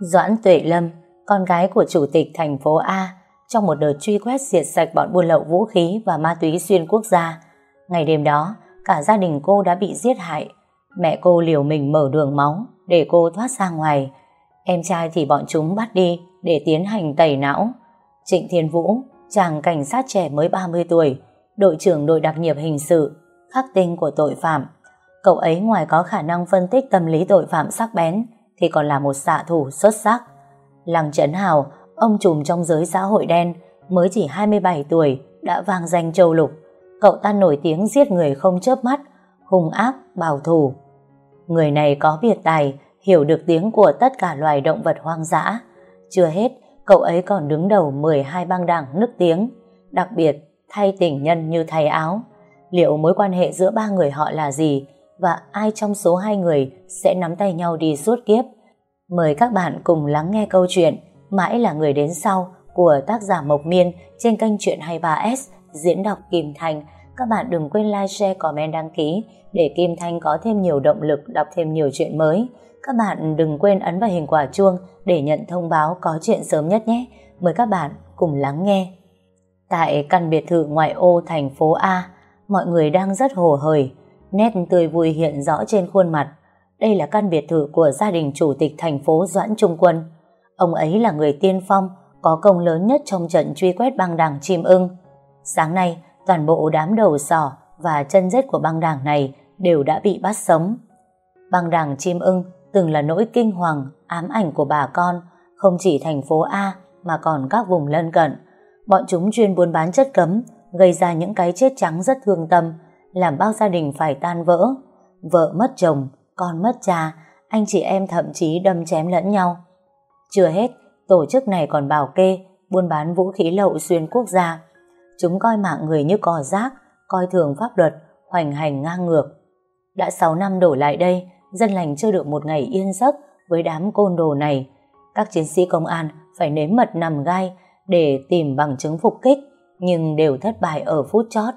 Doãn Tuệ Lâm, con gái của chủ tịch thành phố A, trong một đợt truy quét diệt sạch bọn buôn lậu vũ khí và ma túy xuyên quốc gia. Ngày đêm đó, cả gia đình cô đã bị giết hại. Mẹ cô liều mình mở đường máu để cô thoát ra ngoài. Em trai thì bọn chúng bắt đi để tiến hành tẩy não. Trịnh Thiên Vũ, chàng cảnh sát trẻ mới 30 tuổi, đội trưởng đội đặc nhiệm hình sự, khắc tinh của tội phạm. Cậu ấy ngoài có khả năng phân tích tâm lý tội phạm sắc bén, thì còn là một xạ thủ xuất sắc. Lăng Trấn Hào, ông trùm trong giới xã hội đen, mới chỉ 27 tuổi, đã vang danh châu lục. Cậu ta nổi tiếng giết người không chớp mắt, hung ác, bảo thủ. Người này có biệt tài, hiểu được tiếng của tất cả loài động vật hoang dã. Chưa hết, cậu ấy còn đứng đầu 12 băng đảng nức tiếng, đặc biệt thay tình nhân như thay áo. Liệu mối quan hệ giữa ba người họ là gì và ai trong số hai người sẽ nắm tay nhau đi suốt kiếp? Mời các bạn cùng lắng nghe câu chuyện Mãi là người đến sau của tác giả Mộc Miên trên kênh Chuyện 23S diễn đọc Kim Thành. Các bạn đừng quên like, share, comment, đăng ký để Kim Thanh có thêm nhiều động lực đọc thêm nhiều chuyện mới. Các bạn đừng quên ấn vào hình quả chuông để nhận thông báo có chuyện sớm nhất nhé. Mời các bạn cùng lắng nghe. Tại căn biệt thự ngoại ô thành phố A, mọi người đang rất hồ hởi, nét tươi vui hiện rõ trên khuôn mặt. Đây là căn biệt thự của gia đình chủ tịch thành phố Doãn Trung Quân. Ông ấy là người tiên phong, có công lớn nhất trong trận truy quét băng đảng chim ưng. Sáng nay, toàn bộ đám đầu sỏ và chân rết của băng đảng này đều đã bị bắt sống. Băng đảng chim ưng từng là nỗi kinh hoàng, ám ảnh của bà con, không chỉ thành phố A mà còn các vùng lân cận. Bọn chúng chuyên buôn bán chất cấm, gây ra những cái chết trắng rất thương tâm, làm bao gia đình phải tan vỡ. Vợ mất chồng, con mất cha, anh chị em thậm chí đâm chém lẫn nhau. Chưa hết, tổ chức này còn bảo kê, buôn bán vũ khí lậu xuyên quốc gia. Chúng coi mạng người như cò rác, coi thường pháp luật, hoành hành ngang ngược. Đã 6 năm đổ lại đây, dân lành chưa được một ngày yên giấc với đám côn đồ này. Các chiến sĩ công an phải nếm mật nằm gai để tìm bằng chứng phục kích, nhưng đều thất bại ở phút chót.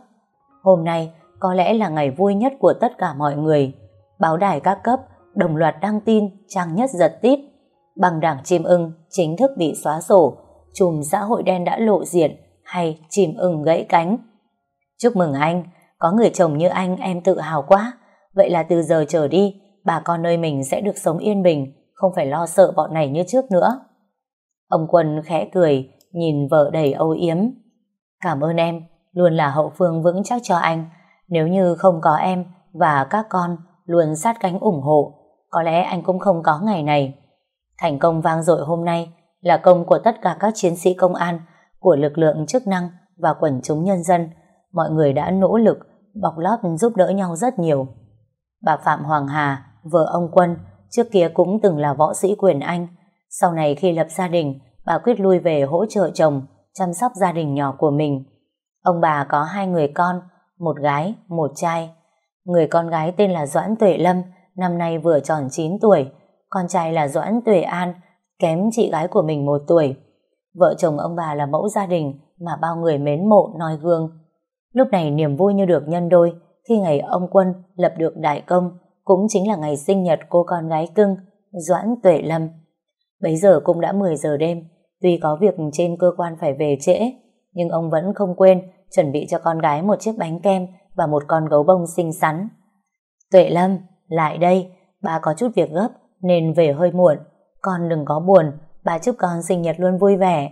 Hôm nay có lẽ là ngày vui nhất của tất cả mọi người. Báo đài các cấp đồng loạt đăng tin trang nhất giật tít. Bằng đảng chim ưng chính thức bị xóa sổ, chùm xã hội đen đã lộ diện hay chim ưng gãy cánh. Chúc mừng anh, có người chồng như anh em tự hào quá. Vậy là từ giờ trở đi, bà con nơi mình sẽ được sống yên bình, không phải lo sợ bọn này như trước nữa. Ông Quân khẽ cười, nhìn vợ đầy âu yếm. Cảm ơn em, luôn là hậu phương vững chắc cho anh. Nếu như không có em và các con luôn sát cánh ủng hộ, có lẽ anh cũng không có ngày này. Thành công vang dội hôm nay là công của tất cả các chiến sĩ công an, của lực lượng chức năng và quần chúng nhân dân. Mọi người đã nỗ lực, bọc lót giúp đỡ nhau rất nhiều. Bà Phạm Hoàng Hà, vợ ông Quân, trước kia cũng từng là võ sĩ quyền Anh. Sau này khi lập gia đình, bà quyết lui về hỗ trợ chồng, chăm sóc gia đình nhỏ của mình. Ông bà có hai người con, một gái, một trai. Người con gái tên là Doãn Tuệ Lâm, năm nay vừa tròn 9 tuổi. Con trai là Doãn Tuệ An, kém chị gái của mình một tuổi. Vợ chồng ông bà là mẫu gia đình mà bao người mến mộ noi gương. Lúc này niềm vui như được nhân đôi khi ngày ông Quân lập được đại công cũng chính là ngày sinh nhật cô con gái cưng Doãn Tuệ Lâm. Bấy giờ cũng đã 10 giờ đêm, tuy có việc trên cơ quan phải về trễ, nhưng ông vẫn không quên chuẩn bị cho con gái một chiếc bánh kem và một con gấu bông xinh xắn. Tuệ Lâm, lại đây, bà có chút việc gấp nên về hơi muộn. Con đừng có buồn, bà chúc con sinh nhật luôn vui vẻ.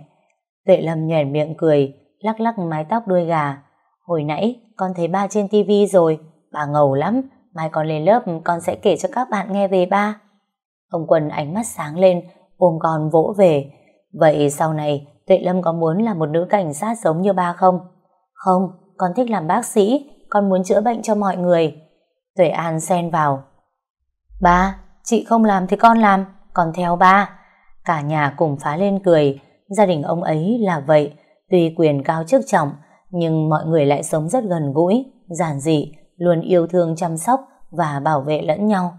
Tuệ Lâm nhoẻn miệng cười, lắc lắc mái tóc đuôi gà. Hồi nãy con thấy ba trên tivi rồi, bà ngầu lắm, mai con lên lớp con sẽ kể cho các bạn nghe về ba. Ông Quân ánh mắt sáng lên, ôm con vỗ về. Vậy sau này Tuệ Lâm có muốn là một nữ cảnh sát giống như ba không? Không, con thích làm bác sĩ, con muốn chữa bệnh cho mọi người. Tuệ An xen vào. Ba, chị không làm thì con làm, còn theo ba. Cả nhà cùng phá lên cười, gia đình ông ấy là vậy, tuy quyền cao chức trọng, nhưng mọi người lại sống rất gần gũi, giản dị, luôn yêu thương chăm sóc và bảo vệ lẫn nhau.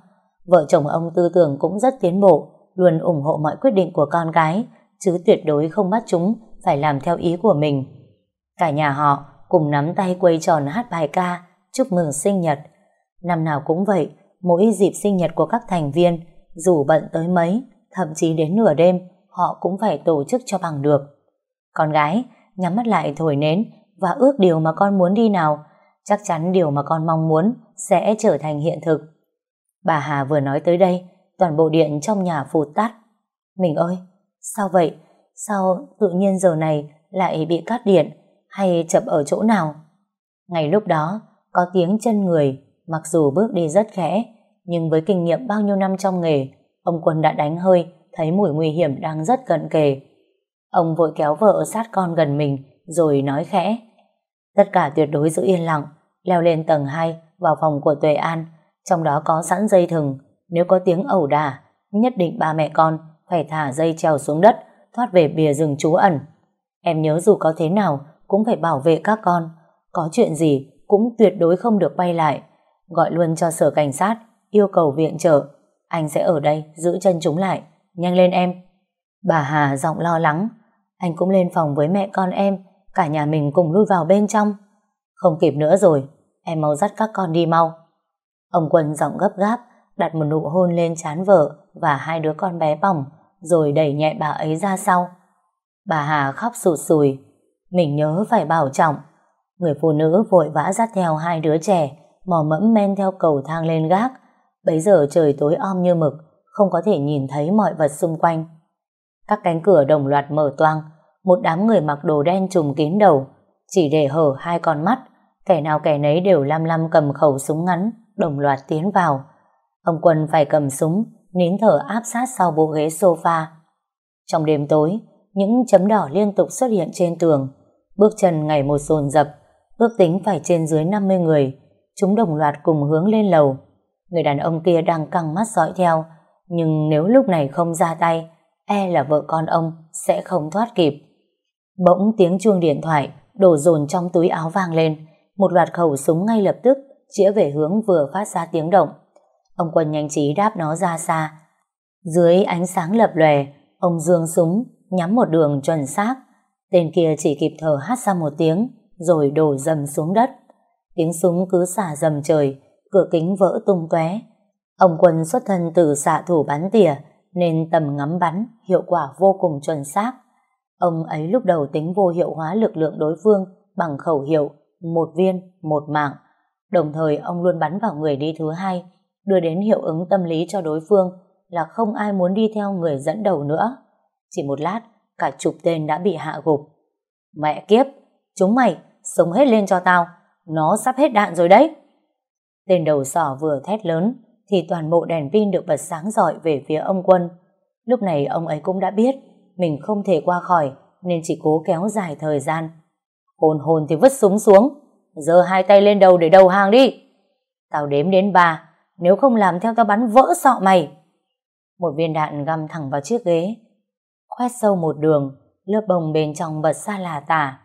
Vợ chồng ông tư tưởng cũng rất tiến bộ, luôn ủng hộ mọi quyết định của con gái, chứ tuyệt đối không bắt chúng phải làm theo ý của mình. Cả nhà họ cùng nắm tay quay tròn hát bài ca chúc mừng sinh nhật. Năm nào cũng vậy, mỗi dịp sinh nhật của các thành viên, dù bận tới mấy, thậm chí đến nửa đêm họ cũng phải tổ chức cho bằng được. Con gái, nhắm mắt lại thổi nến và ước điều mà con muốn đi nào, chắc chắn điều mà con mong muốn sẽ trở thành hiện thực. Bà Hà vừa nói tới đây, toàn bộ điện trong nhà phụt tắt. Mình ơi, sao vậy? Sao tự nhiên giờ này lại bị cắt điện hay chập ở chỗ nào? Ngay lúc đó, có tiếng chân người, mặc dù bước đi rất khẽ, nhưng với kinh nghiệm bao nhiêu năm trong nghề, ông Quân đã đánh hơi, thấy mùi nguy hiểm đang rất cận kề. Ông vội kéo vợ sát con gần mình, rồi nói khẽ. Tất cả tuyệt đối giữ yên lặng, leo lên tầng 2 vào phòng của Tuệ An, trong đó có sẵn dây thừng, nếu có tiếng ẩu đả, nhất định ba mẹ con phải thả dây treo xuống đất, thoát về bìa rừng trú ẩn. Em nhớ dù có thế nào cũng phải bảo vệ các con, có chuyện gì cũng tuyệt đối không được quay lại. Gọi luôn cho sở cảnh sát, yêu cầu viện trợ. Anh sẽ ở đây giữ chân chúng lại. Nhanh lên em. Bà Hà giọng lo lắng. Anh cũng lên phòng với mẹ con em, cả nhà mình cùng lui vào bên trong. Không kịp nữa rồi, em mau dắt các con đi mau. Ông Quân giọng gấp gáp, đặt một nụ hôn lên trán vợ và hai đứa con bé bỏng, rồi đẩy nhẹ bà ấy ra sau. Bà Hà khóc sụt sùi. Mình nhớ phải bảo trọng. Người phụ nữ vội vã dắt theo hai đứa trẻ, mò mẫm men theo cầu thang lên gác. Bấy giờ trời tối om như mực, không có thể nhìn thấy mọi vật xung quanh. Các cánh cửa đồng loạt mở toang, một đám người mặc đồ đen trùm kín đầu, chỉ để hở hai con mắt, kẻ nào kẻ nấy đều lăm lăm cầm khẩu súng ngắn, đồng loạt tiến vào. Ông Quân phải cầm súng, nín thở áp sát sau bộ ghế sofa. Trong đêm tối, những chấm đỏ liên tục xuất hiện trên tường, bước chân ngày một dồn dập, ước tính phải trên dưới 50 người, chúng đồng loạt cùng hướng lên lầu. Người đàn ông kia đang căng mắt dõi theo, nhưng nếu lúc này không ra tay, e là vợ con ông sẽ không thoát kịp. Bỗng tiếng chuông điện thoại đổ dồn trong túi áo vang lên, một loạt khẩu súng ngay lập tức chĩa về hướng vừa phát ra tiếng động. Ông Quân nhanh trí đáp nó ra xa. Dưới ánh sáng lập lòe, ông dương súng, nhắm một đường chuẩn xác. Tên kia chỉ kịp thở hát ra một tiếng, rồi đổ dầm xuống đất. Tiếng súng cứ xả dầm trời, cửa kính vỡ tung tóe. Ông Quân xuất thân từ xạ thủ bắn tỉa, nên tầm ngắm bắn hiệu quả vô cùng chuẩn xác. Ông ấy lúc đầu tính vô hiệu hóa lực lượng đối phương bằng khẩu hiệu một viên, một mạng. Đồng thời ông luôn bắn vào người đi thứ hai, đưa đến hiệu ứng tâm lý cho đối phương là không ai muốn đi theo người dẫn đầu nữa. Chỉ một lát, cả chục tên đã bị hạ gục. Mẹ kiếp, chúng mày, sống hết lên cho tao, nó sắp hết đạn rồi đấy. Tên đầu sỏ vừa thét lớn, thì toàn bộ đèn pin được bật sáng rọi về phía ông quân. Lúc này ông ấy cũng đã biết mình không thể qua khỏi nên chỉ cố kéo dài thời gian. Hồn hồn thì vứt súng xuống, giơ hai tay lên đầu để đầu hàng đi. Tao đếm đến ba, nếu không làm theo tao bắn vỡ sọ mày. Một viên đạn găm thẳng vào chiếc ghế, khoét sâu một đường, lớp bông bên trong bật xa là tả.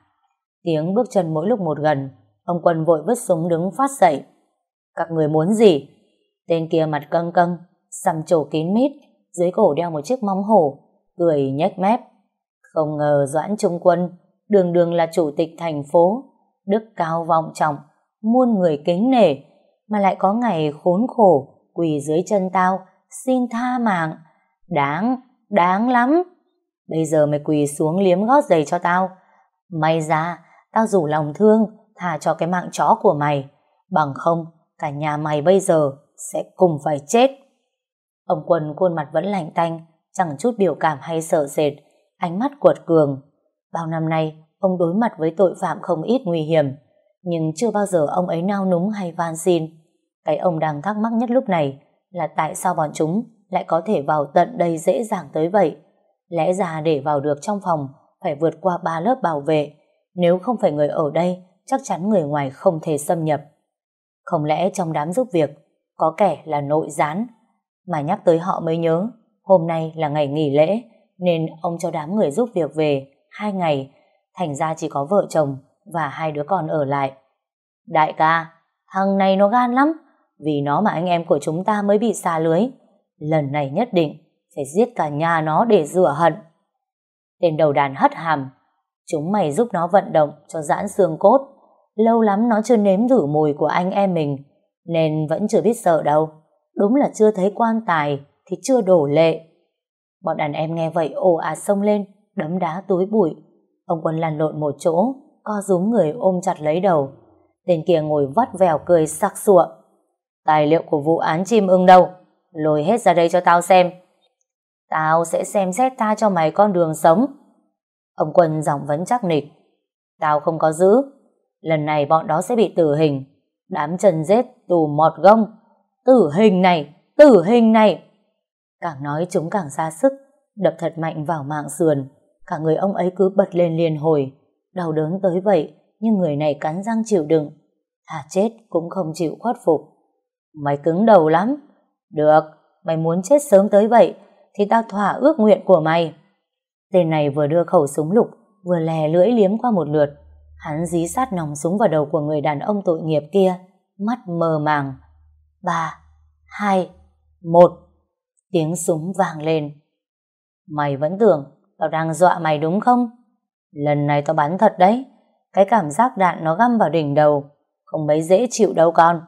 Tiếng bước chân mỗi lúc một gần, ông quân vội vứt súng đứng phát dậy. Các người muốn gì? Tên kia mặt căng căng, sầm trổ kín mít, dưới cổ đeo một chiếc móng hổ, cười nhếch mép. Không ngờ Doãn Trung Quân đường đường là chủ tịch thành phố, đức cao vọng trọng, muôn người kính nể, mà lại có ngày khốn khổ, quỳ dưới chân tao, xin tha mạng. Đáng, đáng lắm. Bây giờ mày quỳ xuống liếm gót giày cho tao. May ra, tao rủ lòng thương, thả cho cái mạng chó của mày. Bằng không, cả nhà mày bây giờ sẽ cùng phải chết. Ông Quân khuôn mặt vẫn lạnh tanh, chẳng chút biểu cảm hay sợ sệt, ánh mắt cuột cường. Bao năm nay, ông đối mặt với tội phạm không ít nguy hiểm, nhưng chưa bao giờ ông ấy nao núng hay van xin. Cái ông đang thắc mắc nhất lúc này là tại sao bọn chúng lại có thể vào tận đây dễ dàng tới vậy. Lẽ ra để vào được trong phòng phải vượt qua ba lớp bảo vệ, nếu không phải người ở đây, chắc chắn người ngoài không thể xâm nhập. Không lẽ trong đám giúp việc có kẻ là nội gián, mà nhắc tới họ mới nhớ, hôm nay là ngày nghỉ lễ, nên ông cho đám người giúp việc về hai ngày, thành ra chỉ có vợ chồng và hai đứa con ở lại. Đại ca, thằng này nó gan lắm, vì nó mà anh em của chúng ta mới bị xa lưới. Lần này nhất định phải giết cả nhà nó để rửa hận. Tên đầu đàn hất hàm, chúng mày giúp nó vận động cho giãn xương cốt. Lâu lắm nó chưa nếm thử mùi của anh em mình, nên vẫn chưa biết sợ đâu. Đúng là chưa thấy quan tài thì chưa đổ lệ. Bọn đàn em nghe vậy ồ à xông lên, đấm đá túi bụi. Ông Quân lăn lộn một chỗ, co rúm người ôm chặt lấy đầu. Tên kia ngồi vắt vèo cười sặc sụa. Tài liệu của vụ án chim ưng đâu? Lôi hết ra đây cho tao xem. Tao sẽ xem xét tha cho mày con đường sống. Ông Quân giọng vấn chắc nịch. Tao không có giữ. Lần này bọn đó sẽ bị tử hình. Đám chân rết tù mọt gông. Tử hình này, tử hình này. Càng nói chúng càng ra sức, đập thật mạnh vào mạng sườn. Cả người ông ấy cứ bật lên liền hồi. Đau đớn tới vậy, nhưng người này cắn răng chịu đựng. Thà chết cũng không chịu khuất phục. Mày cứng đầu lắm. Được, mày muốn chết sớm tới vậy, thì tao thỏa ước nguyện của mày. Tên này vừa đưa khẩu súng lục, vừa lè lưỡi liếm qua một lượt. Hắn dí sát nòng súng vào đầu của người đàn ông tội nghiệp kia, mắt mờ màng. Ba, hai, một. Tiếng súng vang lên. Mày vẫn tưởng tao đang dọa mày đúng không? Lần này tao bắn thật đấy. Cái cảm giác đạn nó găm vào đỉnh đầu. Không mấy dễ chịu đâu con.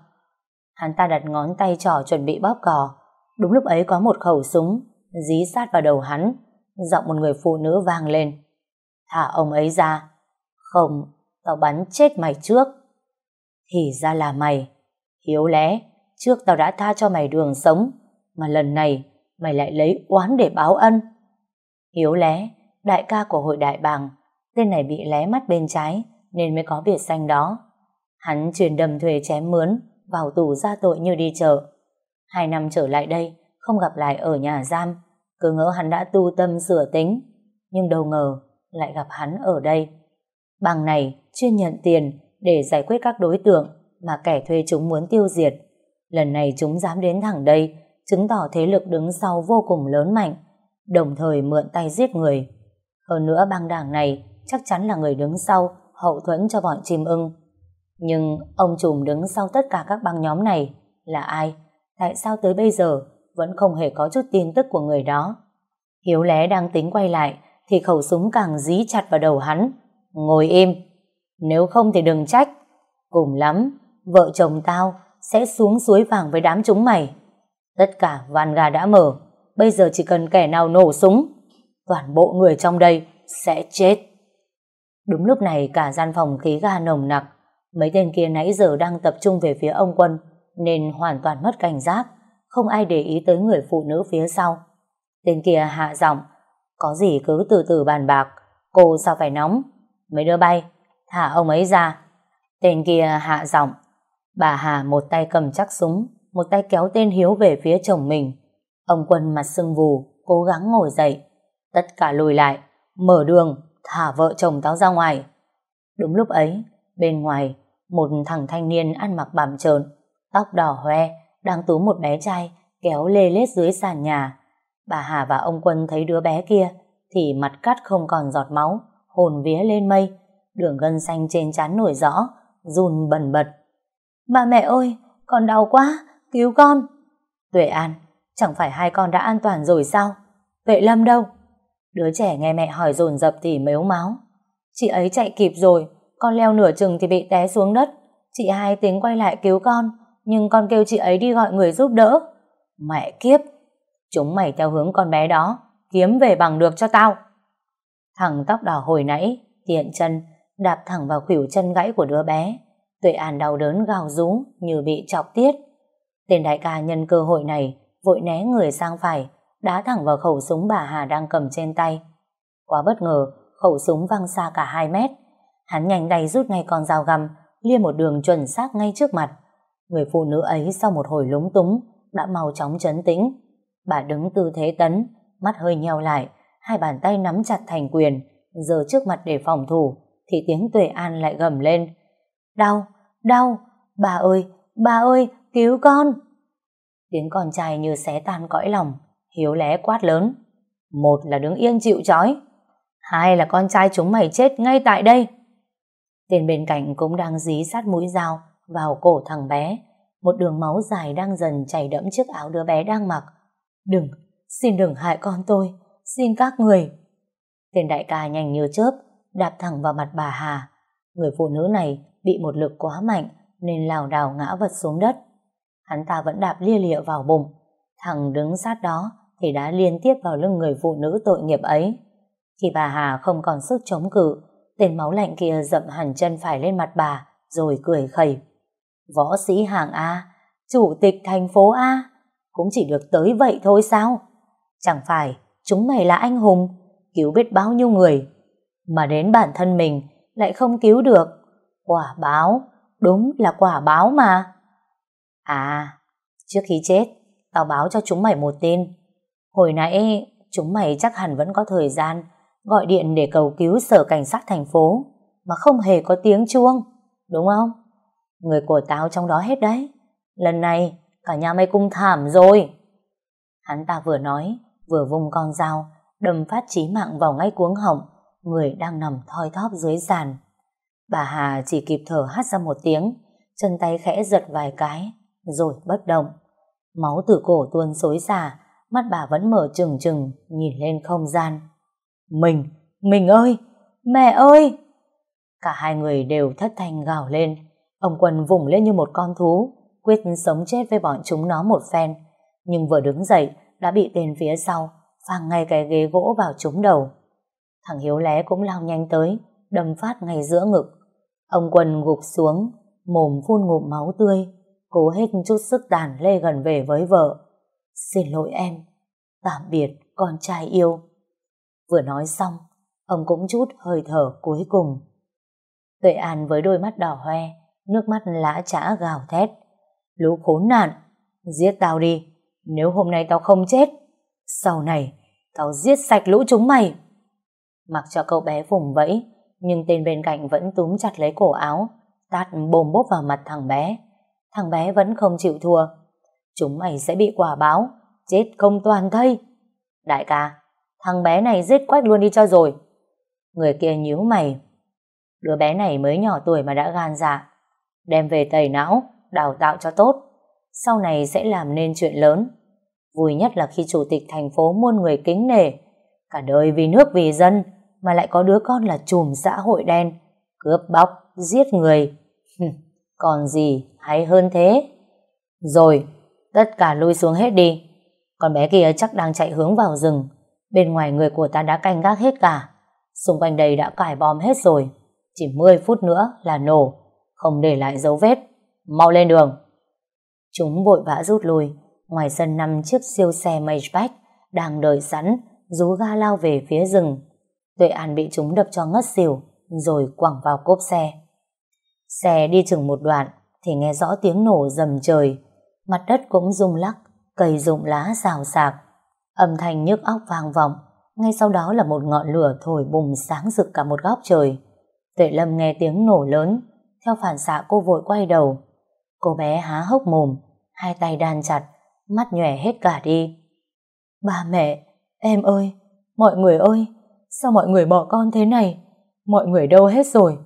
Hắn ta đặt ngón tay trỏ chuẩn bị bóp cò. Đúng lúc ấy có một khẩu súng dí sát vào đầu hắn. Giọng một người phụ nữ vang lên. Thả ông ấy ra. Không, tao bắn chết mày trước. Thì ra là mày. Hiếu lẽ, trước tao đã tha cho mày đường sống, mà lần này mày lại lấy oán để báo ân. Hiếu lé, đại ca của hội đại bàng, tên này bị lé mắt bên trái nên mới có biệt danh đó. Hắn truyền đầm thuê chém mướn, vào tù ra tội như đi chợ. Hai năm trở lại đây, không gặp lại ở nhà giam, cứ ngỡ hắn đã tu tâm sửa tính, nhưng đâu ngờ lại gặp hắn ở đây. Bằng này chuyên nhận tiền để giải quyết các đối tượng mà kẻ thuê chúng muốn tiêu diệt. Lần này chúng dám đến thẳng đây, chứng tỏ thế lực đứng sau vô cùng lớn mạnh, đồng thời mượn tay giết người. Hơn nữa băng đảng này chắc chắn là người đứng sau, hậu thuẫn cho bọn chim ưng. Nhưng ông trùm đứng sau tất cả các băng nhóm này là ai? Tại sao tới bây giờ vẫn không hề có chút tin tức của người đó? Hiếu lé đang tính quay lại thì khẩu súng càng dí chặt vào đầu hắn. Ngồi im, nếu không thì đừng trách. Cùng lắm, vợ chồng tao sẽ xuống suối vàng với đám chúng mày. Tất cả van gà đã mở, bây giờ chỉ cần kẻ nào nổ súng, toàn bộ người trong đây sẽ chết. Đúng lúc này cả gian phòng khí ga nồng nặc, mấy tên kia nãy giờ đang tập trung về phía ông quân, nên hoàn toàn mất cảnh giác, không ai để ý tới người phụ nữ phía sau. Tên kia hạ giọng, có gì cứ từ từ bàn bạc, cô sao phải nóng, mấy đứa bay, thả ông ấy ra. Tên kia hạ giọng, bà Hà một tay cầm chắc súng, một tay kéo tên Hiếu về phía chồng mình. Ông Quân mặt sưng vù, cố gắng ngồi dậy. Tất cả lùi lại, mở đường, thả vợ chồng táo ra ngoài. Đúng lúc ấy, bên ngoài, một thằng thanh niên ăn mặc bàm trợn, tóc đỏ hoe, đang túm một bé trai kéo lê lết dưới sàn nhà. Bà Hà và ông Quân thấy đứa bé kia thì mặt cắt không còn giọt máu, hồn vía lên mây, đường gân xanh trên trán nổi rõ, run bần bật. Bà mẹ ơi, con đau quá, cứu con. Tuệ An, chẳng phải hai con đã an toàn rồi sao? Vệ Lâm đâu? Đứa trẻ nghe mẹ hỏi dồn dập thì mếu máu. Chị ấy chạy kịp rồi, con leo nửa chừng thì bị té xuống đất. Chị hai tính quay lại cứu con, nhưng con kêu chị ấy đi gọi người giúp đỡ. Mẹ kiếp, chúng mày theo hướng con bé đó, kiếm về bằng được cho tao. Thằng tóc đỏ hồi nãy, tiện chân, đạp thẳng vào khuỷu chân gãy của đứa bé. Tuệ An đau đớn gào rú như bị chọc tiết. Tên đại ca nhân cơ hội này vội né người sang phải, đá thẳng vào khẩu súng bà Hà đang cầm trên tay. Quá bất ngờ, khẩu súng văng xa cả 2 mét. Hắn nhanh tay rút ngay con dao găm, lia một đường chuẩn xác ngay trước mặt. Người phụ nữ ấy sau một hồi lúng túng, đã mau chóng chấn tĩnh. Bà đứng tư thế tấn, mắt hơi nheo lại, hai bàn tay nắm chặt thành quyền, giờ trước mặt để phòng thủ, thì tiếng Tuệ An lại gầm lên. Đau, đau, bà ơi, bà ơi, cứu con. Tiếng con trai như xé tan cõi lòng, hiếu lé quát lớn. Một là đứng yên chịu chói, hai là con trai chúng mày chết ngay tại đây. Tên bên cạnh cũng đang dí sát mũi dao vào cổ thằng bé, một đường máu dài đang dần chảy đẫm chiếc áo đứa bé đang mặc. Đừng, xin đừng hại con tôi, xin các người. Tên đại ca nhanh như chớp, đạp thẳng vào mặt bà Hà. Người phụ nữ này bị một lực quá mạnh nên lảo đảo ngã vật xuống đất. Hắn ta vẫn đạp lia lịa vào bụng. Thằng đứng sát đó thì đã liên tiếp vào lưng người phụ nữ tội nghiệp ấy. Khi bà Hà không còn sức chống cự, tên máu lạnh kia dậm hẳn chân phải lên mặt bà, rồi cười khẩy. Võ sĩ hàng A, chủ tịch thành phố A, cũng chỉ được tới vậy thôi sao? Chẳng phải chúng mày là anh hùng, cứu biết bao nhiêu người, mà đến bản thân mình lại không cứu được. Quả báo, đúng là quả báo mà. À, trước khi chết, tao báo cho chúng mày một tin. Hồi nãy, chúng mày chắc hẳn vẫn có thời gian gọi điện để cầu cứu sở cảnh sát thành phố, mà không hề có tiếng chuông, đúng không? Người của tao trong đó hết đấy. Lần này, cả nhà mày cung thảm rồi. Hắn ta vừa nói, vừa vùng con dao, đâm phát chí mạng vào ngay cuống họng, người đang nằm thoi thóp dưới sàn. Bà Hà chỉ kịp thở hắt ra một tiếng, chân tay khẽ giật vài cái, rồi bất động. Máu từ cổ tuôn xối xả, mắt bà vẫn mở trừng trừng, nhìn lên không gian. Mình, mình ơi, mẹ ơi! Cả hai người đều thất thanh gào lên. Ông Quân vùng lên như một con thú, quyết sống chết với bọn chúng nó một phen. Nhưng vừa đứng dậy, đã bị tên phía sau, phang ngay cái ghế gỗ vào trúng đầu. Thằng Hiếu lé cũng lao nhanh tới, đâm phát ngay giữa ngực. Ông Quân gục xuống, mồm phun ngụm máu tươi, cố hết chút sức đàn lê gần về với vợ. Xin lỗi em, tạm biệt con trai yêu. Vừa nói xong, ông cũng chút hơi thở cuối cùng. Tuệ An với đôi mắt đỏ hoe, nước mắt lã chả gào thét. Lũ khốn nạn, giết tao đi, nếu hôm nay tao không chết, sau này tao giết sạch lũ chúng mày. Mặc cho cậu bé vùng vẫy, nhưng tên bên cạnh vẫn túm chặt lấy cổ áo, tát bồm bốp vào mặt thằng bé. Thằng bé vẫn không chịu thua. Chúng mày sẽ bị quả báo, chết không toàn thây. Đại ca, thằng bé này giết quách luôn đi cho rồi. Người kia nhíu mày. Đứa bé này mới nhỏ tuổi mà đã gan dạ. Đem về tẩy não, đào tạo cho tốt. Sau này sẽ làm nên chuyện lớn. Vui nhất là khi chủ tịch thành phố muôn người kính nể. Cả đời vì nước vì dân, mà lại có đứa con là chùm xã hội đen. Cướp bóc, giết người. Còn gì hay hơn thế? Rồi, tất cả lui xuống hết đi. Con bé kia chắc đang chạy hướng vào rừng. Bên ngoài người của ta đã canh gác hết cả. Xung quanh đây đã cải bom hết rồi. Chỉ 10 phút nữa là nổ. Không để lại dấu vết. Mau lên đường. Chúng vội vã rút lui. Ngoài sân năm chiếc siêu xe Maybach đang đợi sẵn, rú ga lao về phía rừng. Tuệ An bị chúng đập cho ngất xỉu, rồi quẳng vào cốp xe. Xe đi chừng một đoạn, thì nghe rõ tiếng nổ rầm trời. Mặt đất cũng rung lắc, cây rụng lá rào sạc. Âm thanh nhức óc vang vọng, ngay sau đó là một ngọn lửa thổi bùng sáng rực cả một góc trời. Tuệ Lâm nghe tiếng nổ lớn, theo phản xạ cô vội quay đầu. Cô bé há hốc mồm, hai tay đan chặt, mắt nhòe hết cả đi. Ba mẹ, em ơi, mọi người ơi, sao mọi người bỏ con thế này? Mọi người đâu hết rồi?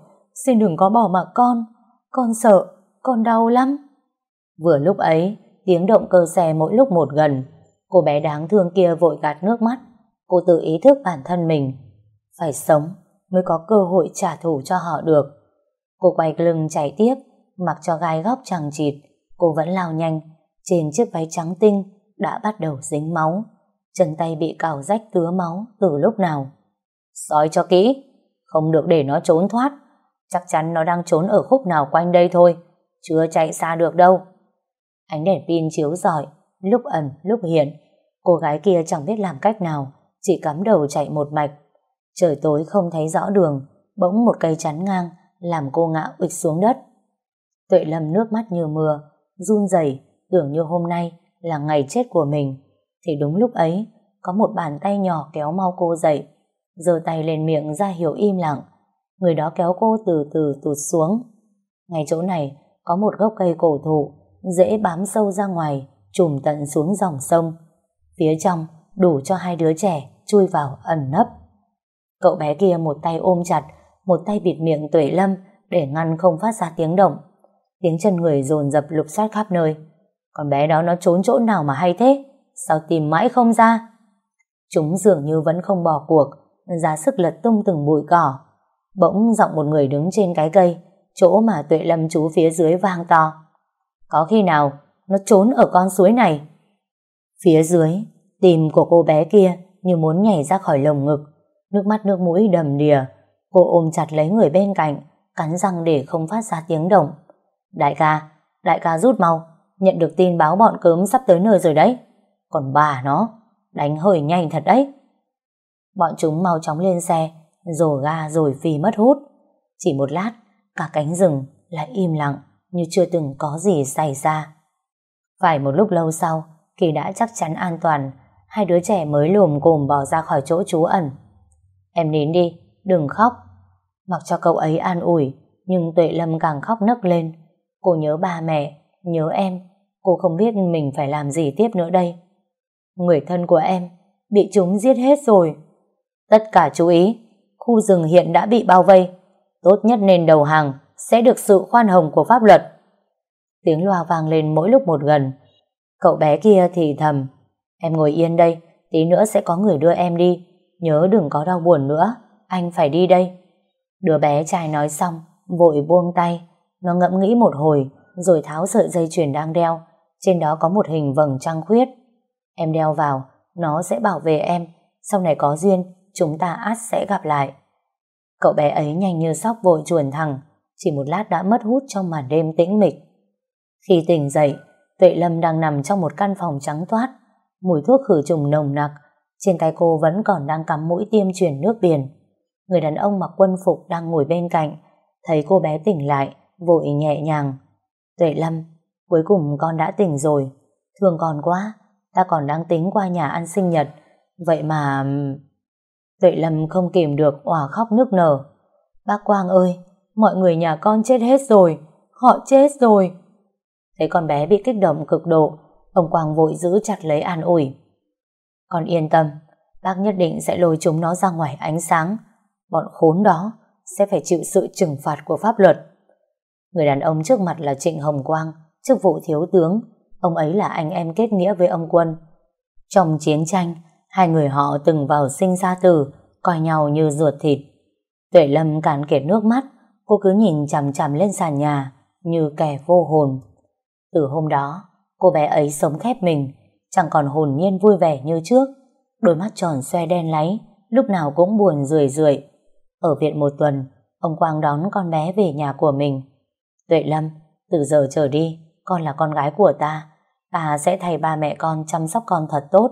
Xin đừng có bỏ mặc con, con sợ, con đau lắm. Vừa lúc ấy, tiếng động cơ xe mỗi lúc một gần, cô bé đáng thương kia vội gạt nước mắt. Cô tự ý thức bản thân mình. Phải sống mới có cơ hội trả thù cho họ được. Cô quay lưng chạy tiếp, mặc cho gai góc chẳng chịt, cô vẫn lao nhanh, trên chiếc váy trắng tinh đã bắt đầu dính máu. Chân tay bị cào rách tứa máu từ lúc nào. Soi cho kỹ, không được để nó trốn thoát. Chắc chắn nó đang trốn ở khúc nào quanh đây thôi, chưa chạy xa được đâu. Ánh đèn pin chiếu rọi, lúc ẩn lúc hiện. Cô gái kia chẳng biết làm cách nào, chỉ cắm đầu chạy một mạch. Trời tối không thấy rõ đường, bỗng một cây chắn ngang, làm cô ngã ụt xuống đất. Tuệ Lâm nước mắt như mưa, run rẩy tưởng như hôm nay là ngày chết của mình. Thì đúng lúc ấy, có một bàn tay nhỏ kéo mau cô dậy, giơ tay lên miệng ra hiểu im lặng. Người đó kéo cô từ từ tụt xuống. Ngay chỗ này, có một gốc cây cổ thụ, dễ bám sâu ra ngoài, trùm tận xuống dòng sông. Phía trong, đủ cho hai đứa trẻ chui vào ẩn nấp. Cậu bé kia một tay ôm chặt, một tay bịt miệng Tuệ Lâm để ngăn không phát ra tiếng động. Tiếng chân người dồn dập lục soát khắp nơi. Con bé đó nó trốn chỗ nào mà hay thế? Sao tìm mãi không ra? Chúng dường như vẫn không bỏ cuộc, ra sức lật tung từng bụi cỏ. Bỗng giọng một người đứng trên cái cây, chỗ mà Tuệ Lâm chú phía dưới vang to. Có khi nào nó trốn ở con suối này? Phía dưới, Tim của cô bé kia như muốn nhảy ra khỏi lồng ngực. Nước mắt nước mũi đầm đìa. Cô ôm chặt lấy người bên cạnh, cắn răng để không phát ra tiếng động. Đại ca, đại ca rút mau, nhận được tin báo bọn cớm sắp tới nơi rồi đấy. Còn bà nó, đánh hơi nhanh thật đấy. Bọn chúng mau chóng lên xe, rồ ga rồi phi mất hút. Chỉ một lát, cả cánh rừng lại im lặng như chưa từng có gì xảy ra. Phải một lúc lâu sau, Kỳ đã chắc chắn an toàn, hai đứa trẻ mới lùm cồm bỏ ra khỏi chỗ trú ẩn. Em nín đi, đừng khóc. Mặc cho cậu ấy an ủi, nhưng Tuệ Lâm càng khóc nấc lên. Cô nhớ ba mẹ, nhớ em, cô không biết mình phải làm gì tiếp nữa đây. Người thân của em bị chúng giết hết rồi. Tất cả chú ý, khu rừng hiện đã bị bao vây. Tốt nhất nên đầu hàng sẽ được sự khoan hồng của pháp luật. Tiếng loa vang lên mỗi lúc một gần. Cậu bé kia thì thầm, em ngồi yên đây, tí nữa sẽ có người đưa em đi. Nhớ đừng có đau buồn nữa, anh phải đi đây. Đứa bé trai nói xong, vội buông tay. Nó ngẫm nghĩ một hồi, rồi tháo sợi dây chuyền đang đeo. Trên đó có một hình vầng trăng khuyết. Em đeo vào, nó sẽ bảo vệ em. Sau này có duyên, chúng ta át sẽ gặp lại. Cậu bé ấy nhanh như sóc vội chuồn thẳng, chỉ một lát đã mất hút trong màn đêm tĩnh mịch. Khi tỉnh dậy, Tuệ Lâm đang nằm trong một căn phòng trắng toát, mùi thuốc khử trùng nồng nặc, trên tay cô vẫn còn đang cắm mũi tiêm truyền nước biển. Người đàn ông mặc quân phục đang ngồi bên cạnh, thấy cô bé tỉnh lại, vội nhẹ nhàng. Tuệ Lâm, cuối cùng con đã tỉnh rồi, thương con quá, ta còn đang tính qua nhà ăn sinh nhật, vậy mà... Tuệ Lâm không kìm được òa khóc nức nở. Bác Quang ơi, mọi người nhà con chết hết rồi, họ chết rồi. Thấy con bé bị kích động cực độ, ông Quang vội giữ chặt lấy an ủi. Con yên tâm, bác nhất định sẽ lôi chúng nó ra ngoài ánh sáng. Bọn khốn đó sẽ phải chịu sự trừng phạt của pháp luật. Người đàn ông trước mặt là Trịnh Hồng Quang, chức vụ thiếu tướng. Ông ấy là anh em kết nghĩa với ông Quân. Trong chiến tranh, hai người họ từng vào sinh ra tử, coi nhau như ruột thịt. Tuệ Lâm cạn kiệt nước mắt, cô cứ nhìn chằm chằm lên sàn nhà, như kẻ vô hồn. Từ hôm đó, cô bé ấy sống khép mình, chẳng còn hồn nhiên vui vẻ như trước. Đôi mắt tròn xoe đen láy, lúc nào cũng buồn rười rượi. Ở viện một tuần, ông Quang đón con bé về nhà của mình. Tuệ Lâm, từ giờ trở đi, con là con gái của ta. Ta sẽ thay ba mẹ con chăm sóc con thật tốt.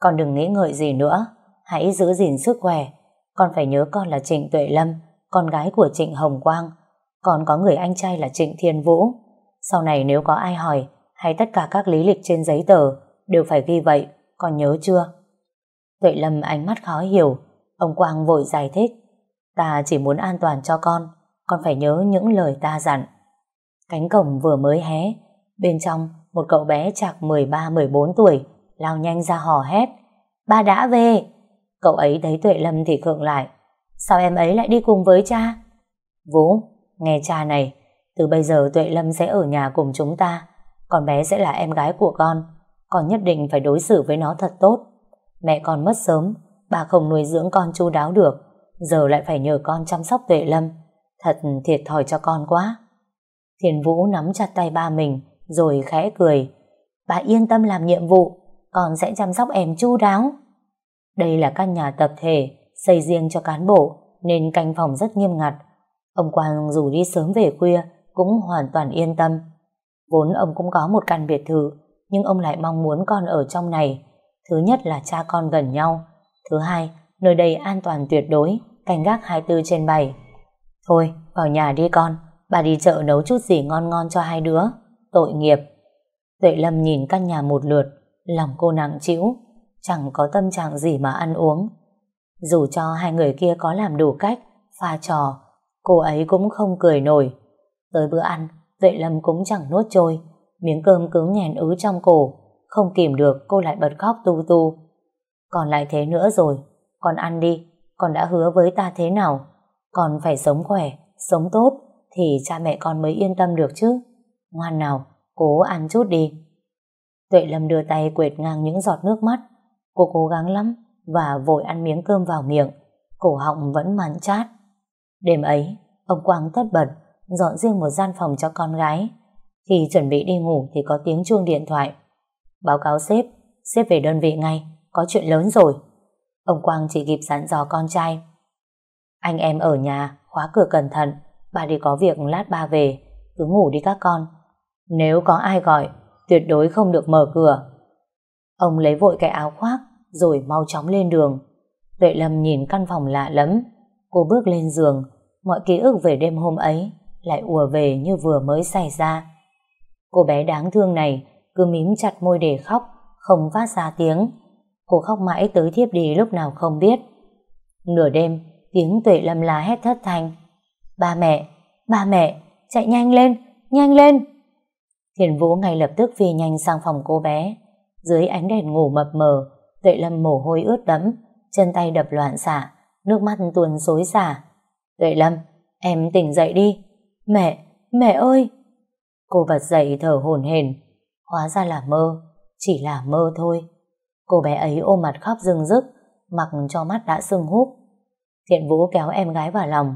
Con đừng nghĩ ngợi gì nữa, hãy giữ gìn sức khỏe. Con phải nhớ con là Trịnh Tuệ Lâm, con gái của Trịnh Hồng Quang. Còn có người anh trai là Trịnh Thiên Vũ. Sau này nếu có ai hỏi, hay tất cả các lý lịch trên giấy tờ đều phải ghi vậy, con nhớ chưa? Tuệ Lâm ánh mắt khó hiểu, ông Quang vội giải thích. Ta chỉ muốn an toàn cho con, con phải nhớ những lời ta dặn. Cánh cổng vừa mới hé, bên trong một cậu bé chạc 13-14 tuổi lao nhanh ra hò hét. Ba đã về! Cậu ấy thấy Tuệ Lâm thì khượng lại. Sao em ấy lại đi cùng với cha? Vũ, nghe cha này, từ bây giờ Tuệ Lâm sẽ ở nhà cùng chúng ta, còn bé sẽ là em gái của con. Con nhất định phải đối xử với nó thật tốt. Mẹ con mất sớm, bà không nuôi dưỡng con chu đáo được, giờ lại phải nhờ con chăm sóc Tuệ Lâm. Thật thiệt thòi cho con quá. Thiền Vũ nắm chặt tay ba mình, rồi khẽ cười. Bà yên tâm làm nhiệm vụ, con sẽ chăm sóc em chu đáo. Đây là căn nhà tập thể, xây riêng cho cán bộ, nên canh phòng rất nghiêm ngặt. Ông Quang dù đi sớm về khuya, cũng hoàn toàn yên tâm. Vốn ông cũng có một căn biệt thự, nhưng ông lại mong muốn con ở trong này. Thứ nhất là cha con gần nhau. Thứ hai, nơi đây an toàn tuyệt đối, canh gác 24 trên 7. Thôi, vào nhà đi con, bà đi chợ nấu chút gì ngon ngon cho hai đứa. Tội nghiệp. Tuệ Lâm nhìn căn nhà một lượt, lòng cô nặng chịu, chẳng có tâm trạng gì mà ăn uống. Dù cho hai người kia có làm đủ cách, pha trò, cô ấy cũng không cười nổi. Tới bữa ăn, Tuệ Lâm cũng chẳng nuốt trôi, miếng cơm cứ nhèn ứ trong cổ, không kìm được cô lại bật khóc tu tu. Còn lại thế nữa rồi, con ăn đi, con đã hứa với ta thế nào, con phải sống khỏe, sống tốt, thì cha mẹ con mới yên tâm được chứ. Ngoan nào, cố ăn chút đi. Tuệ Lâm đưa tay quệt ngang những giọt nước mắt, cô cố gắng lắm và vội ăn miếng cơm vào miệng, cổ họng vẫn mặn chát. Đêm ấy, ông Quang tất bật, dọn riêng một gian phòng cho con gái. Khi chuẩn bị đi ngủ thì có tiếng chuông điện thoại. Báo cáo sếp, xếp về đơn vị ngay, có chuyện lớn rồi. Ông Quang chỉ kịp dặn dò con trai. Anh em ở nhà, khóa cửa cẩn thận, bà đi có việc lát ba về, cứ ngủ đi các con. Nếu có ai gọi, tuyệt đối không được mở cửa. Ông lấy vội cái áo khoác, rồi mau chóng lên đường. Tuệ Lâm nhìn căn phòng lạ lắm. Cô bước lên giường, mọi ký ức về đêm hôm ấy lại ùa về như vừa mới xảy ra. Cô bé đáng thương này cứ mím chặt môi để khóc, không phát ra tiếng. Cô khóc mãi tới thiếp đi lúc nào không biết. Nửa đêm, tiếng Tuệ Lâm la hét thất thanh. Ba mẹ, ba mẹ, chạy nhanh lên, nhanh lên. Thiền Vũ ngay lập tức phi nhanh sang phòng cô bé. Dưới ánh đèn ngủ mập mờ, Tuệ Lâm mồ hôi ướt đẫm, chân tay đập loạn xạ nước mắt tuôn xối xả. Tuệ Lâm, em tỉnh dậy đi. Mẹ, mẹ ơi! Cô vật dậy thở hổn hển, hóa ra là mơ, chỉ là mơ thôi. Cô bé ấy ôm mặt khóc rưng rức, mặc cho mắt đã sưng húp. Thiện Vũ kéo em gái vào lòng.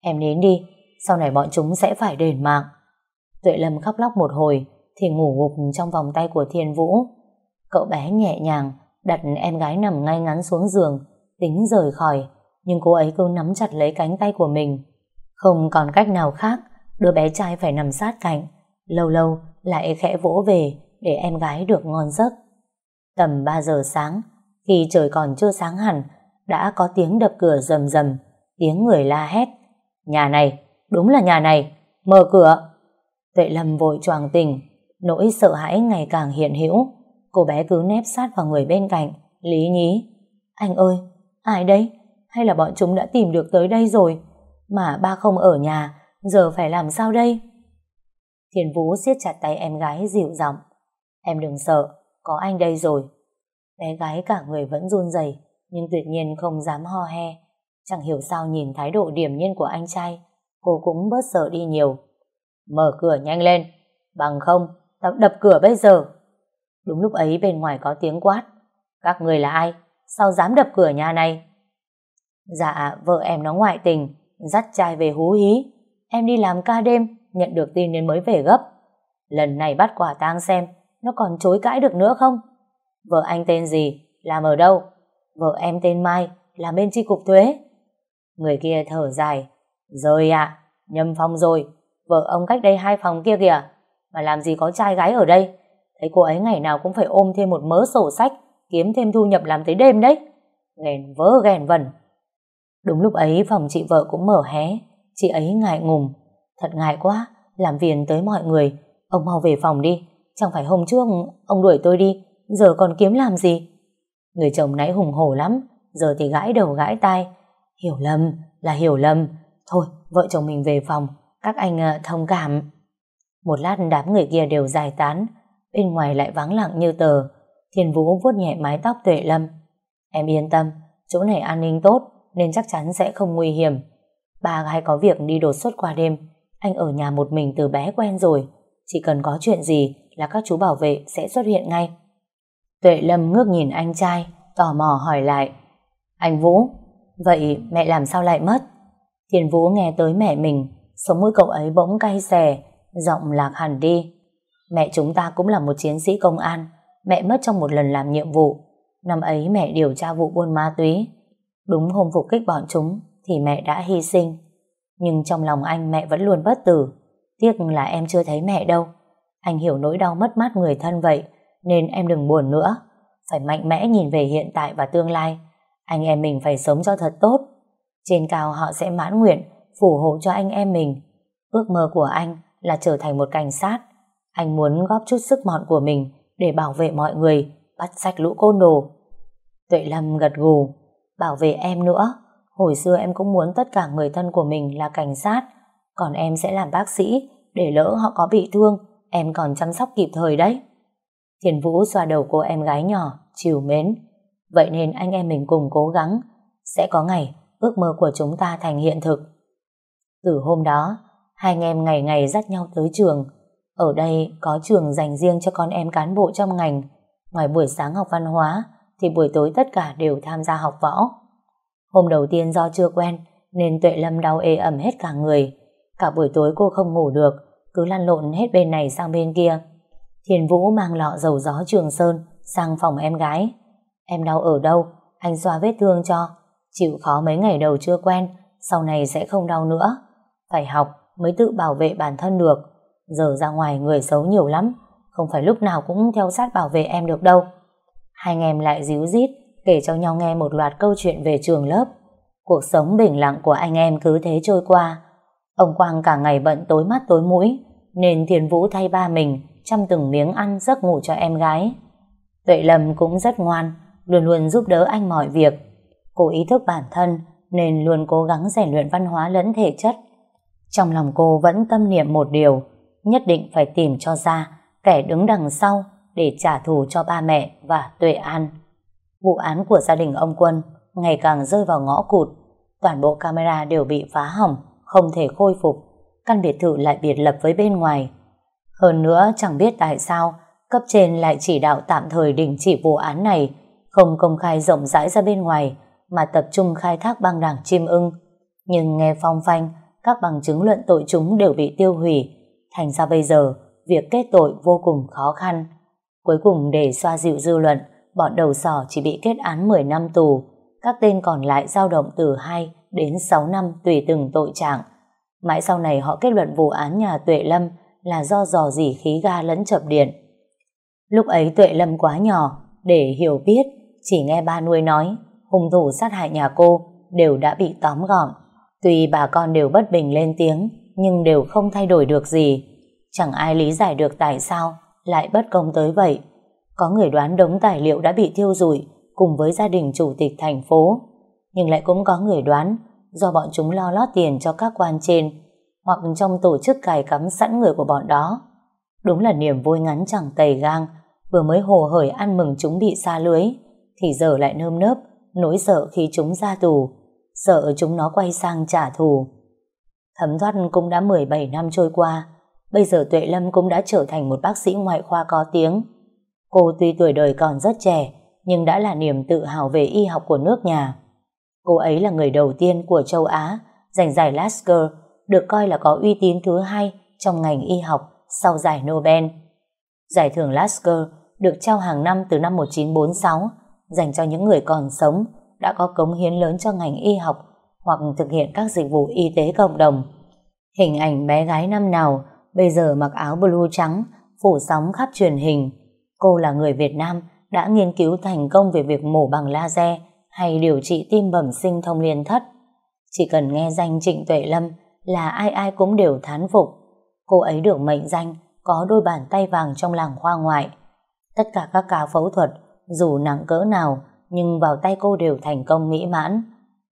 Em đến đi, sau này bọn chúng sẽ phải đền mạng. Tuệ Lâm khóc lóc một hồi, thì ngủ gục trong vòng tay của Thiên Vũ. Cậu bé nhẹ nhàng đặt em gái nằm ngay ngắn xuống giường, tính rời khỏi, nhưng cô ấy cứ nắm chặt lấy cánh tay của mình. Không còn cách nào khác, đứa bé trai phải nằm sát cạnh, lâu lâu lại khẽ vỗ về để em gái được ngon giấc. Tầm 3 giờ sáng, khi trời còn chưa sáng hẳn, đã có tiếng đập cửa rầm rầm, tiếng người la hét. Nhà này, đúng là nhà này, mở cửa. Tuệ Lâm vội choàng tỉnh, nỗi sợ hãi ngày càng hiện hữu. Cô bé cứ nép sát vào người bên cạnh, lý nhí. Anh ơi, ai đấy? Hay là bọn chúng đã tìm được tới đây rồi? Mà ba không ở nhà, giờ phải làm sao đây? Thiền Vũ siết chặt tay em gái dịu giọng. Em đừng sợ, có anh đây rồi. Bé gái cả người vẫn run rẩy nhưng tuyệt nhiên không dám ho he. Chẳng hiểu sao nhìn thái độ điềm nhiên của anh trai, cô cũng bớt sợ đi nhiều. Mở cửa nhanh lên, bằng không, tao đập cửa bây giờ. Đúng lúc ấy bên ngoài có tiếng quát. Các người là ai? Sao dám đập cửa nhà này? Dạ, vợ em nó ngoại tình, dắt trai về hú hí. Em đi làm ca đêm, nhận được tin nên mới về gấp. Lần này bắt quả tang xem, nó còn chối cãi được nữa không? Vợ anh tên gì? Làm ở đâu? Vợ em tên Mai, làm bên chi cục thuế. Người kia thở dài. Rồi ạ, nhầm phòng rồi. Vợ ông cách đây hai phòng kia kìa. Mà làm gì có trai gái ở đây? Thấy cô ấy ngày nào cũng phải ôm thêm một mớ sổ sách, kiếm thêm thu nhập làm tới đêm đấy. Ghèn vỡ ghèn vẩn. Đúng lúc ấy phòng chị vợ cũng mở hé. Chị ấy ngại ngùng. Thật ngại quá, làm phiền tới mọi người. Ông mau về phòng đi. Chẳng phải hôm trước ông đuổi tôi đi, giờ còn kiếm làm gì? Người chồng nãy hùng hổ lắm, giờ thì gãi đầu gãi tai. Hiểu lầm, là hiểu lầm. Thôi, vợ chồng mình về phòng, các anh uh, thông cảm. Một lát đám người kia đều giải tán, bên ngoài lại vắng lặng như tờ. Thiên Vũ vuốt nhẹ mái tóc Tuệ Lâm. Em yên tâm, chỗ này an ninh tốt, nên chắc chắn sẽ không nguy hiểm. Ba gái có việc đi đột xuất qua đêm, anh ở nhà một mình từ bé quen rồi. Chỉ cần có chuyện gì là các chú bảo vệ sẽ xuất hiện ngay. Tuệ Lâm ngước nhìn anh trai, tò mò hỏi lại. Anh Vũ, vậy mẹ làm sao lại mất? Thiên Vũ nghe tới mẹ mình, sống mũi cậu ấy bỗng cay xè, giọng lạc hẳn đi. Mẹ chúng ta cũng là một chiến sĩ công an, mẹ mất trong một lần làm nhiệm vụ. Năm ấy mẹ điều tra vụ buôn ma túy. Đúng hôm phục kích bọn chúng thì mẹ đã hy sinh. Nhưng trong lòng anh mẹ vẫn luôn bất tử. Tiếc là em chưa thấy mẹ đâu. Anh hiểu nỗi đau mất mát người thân vậy, nên em đừng buồn nữa. Phải mạnh mẽ nhìn về hiện tại và tương lai. Anh em mình phải sống cho thật tốt. Trên cao họ sẽ mãn nguyện, phù hộ cho anh em mình. Ước mơ của anh là trở thành một cảnh sát. Anh muốn góp chút sức mọn của mình để bảo vệ mọi người, bắt sạch lũ côn đồ. Tuệ Lâm gật gù, bảo vệ em nữa. Hồi xưa em cũng muốn tất cả người thân của mình là cảnh sát, còn em sẽ làm bác sĩ, để lỡ họ có bị thương, em còn chăm sóc kịp thời đấy. Thiền Vũ xoa đầu cô em gái nhỏ, chiều mến. Vậy nên anh em mình cùng cố gắng, sẽ có ngày ước mơ của chúng ta thành hiện thực. Từ hôm đó, hai anh em ngày ngày dắt nhau tới trường. Ở đây có trường dành riêng cho con em cán bộ trong ngành. Ngoài buổi sáng học văn hóa, thì buổi tối tất cả đều tham gia học võ. Hôm đầu tiên do chưa quen, nên Tuệ Lâm đau ê ẩm hết cả người. Cả buổi tối cô không ngủ được, cứ lăn lộn hết bên này sang bên kia. Thiền Vũ mang lọ dầu gió Trường Sơn sang phòng em gái. Em đau ở đâu? Anh xoa vết thương cho. Chịu khó mấy ngày đầu chưa quen, sau này sẽ không đau nữa. Phải học mới tự bảo vệ bản thân được. Giờ ra ngoài người xấu nhiều lắm, không phải lúc nào cũng theo sát bảo vệ em được đâu. Hai anh em lại díu dít, kể cho nhau nghe một loạt câu chuyện về trường lớp. Cuộc sống bình lặng của anh em cứ thế trôi qua. Ông Quang cả ngày bận tối mắt tối mũi, nên Thiên Vũ thay ba mình chăm từng miếng ăn giấc ngủ cho em gái. Tuệ Lâm cũng rất ngoan, luôn luôn giúp đỡ anh mọi việc. Cô ý thức bản thân nên luôn cố gắng rèn luyện văn hóa lẫn thể chất. Trong lòng cô vẫn tâm niệm một điều, nhất định phải tìm cho ra kẻ đứng đằng sau để trả thù cho ba mẹ và Tuệ An. Vụ án của gia đình ông Quân ngày càng rơi vào ngõ cụt, toàn bộ camera đều bị phá hỏng, không thể khôi phục, căn biệt thự lại biệt lập với bên ngoài. Hơn nữa chẳng biết tại sao cấp trên lại chỉ đạo tạm thời đình chỉ vụ án này, không công khai rộng rãi ra bên ngoài mà tập trung khai thác băng đảng chim ưng. Nhưng nghe phong phanh, các bằng chứng luận tội chúng đều bị tiêu hủy, thành ra bây giờ việc kết tội vô cùng khó khăn. Cuối cùng để xoa dịu dư luận, bọn đầu sỏ chỉ bị kết án 10 năm tù, các tên còn lại dao động từ 2 đến 6 năm tùy từng tội trạng. Mãi sau này họ kết luận vụ án nhà Tuệ Lâm là do dò dỉ khí ga lẫn chập điện. Lúc ấy Tuệ Lâm quá nhỏ để hiểu biết, chỉ nghe ba nuôi nói hung thủ sát hại nhà cô đều đã bị tóm gọn. Tuy bà con đều bất bình lên tiếng, nhưng đều không thay đổi được gì. Chẳng ai lý giải được tại sao lại bất công tới vậy. Có người đoán đống tài liệu đã bị thiêu rụi cùng với gia đình chủ tịch thành phố. Nhưng lại cũng có người đoán do bọn chúng lo lót tiền cho các quan trên hoặc trong tổ chức cài cắm sẵn người của bọn đó. Đúng là niềm vui ngắn chẳng tầy gang, vừa mới hồ hởi ăn mừng chúng bị xa lưới, thì giờ lại nơm nớp, nỗi sợ khi chúng ra tù, sợ chúng nó quay sang trả thù. Thấm thoát cũng đã 17 năm trôi qua, bây giờ Tuệ Lâm cũng đã trở thành một bác sĩ ngoại khoa có tiếng. Cô tuy tuổi đời còn rất trẻ, nhưng đã là niềm tự hào về y học của nước nhà. Cô ấy là người đầu tiên của châu Á giành giải Lasker, được coi là có uy tín thứ hai trong ngành y học sau giải Nobel. Giải thưởng Lasker được trao hàng năm từ năm 1946 dành cho những người còn sống đã có cống hiến lớn cho ngành y học hoặc thực hiện các dịch vụ y tế cộng đồng. Hình ảnh bé gái năm nào bây giờ mặc áo blue trắng phủ sóng khắp truyền hình. Cô là người Việt Nam đã nghiên cứu thành công về việc mổ bằng laser hay điều trị tim bẩm sinh thông liên thất. Chỉ cần nghe danh Trịnh Tuệ Lâm là ai ai cũng đều thán phục. Cô ấy được mệnh danh có đôi bàn tay vàng trong làng khoa ngoại. Tất cả các ca phẫu thuật, dù nặng cỡ nào, nhưng vào tay cô đều thành công mỹ mãn.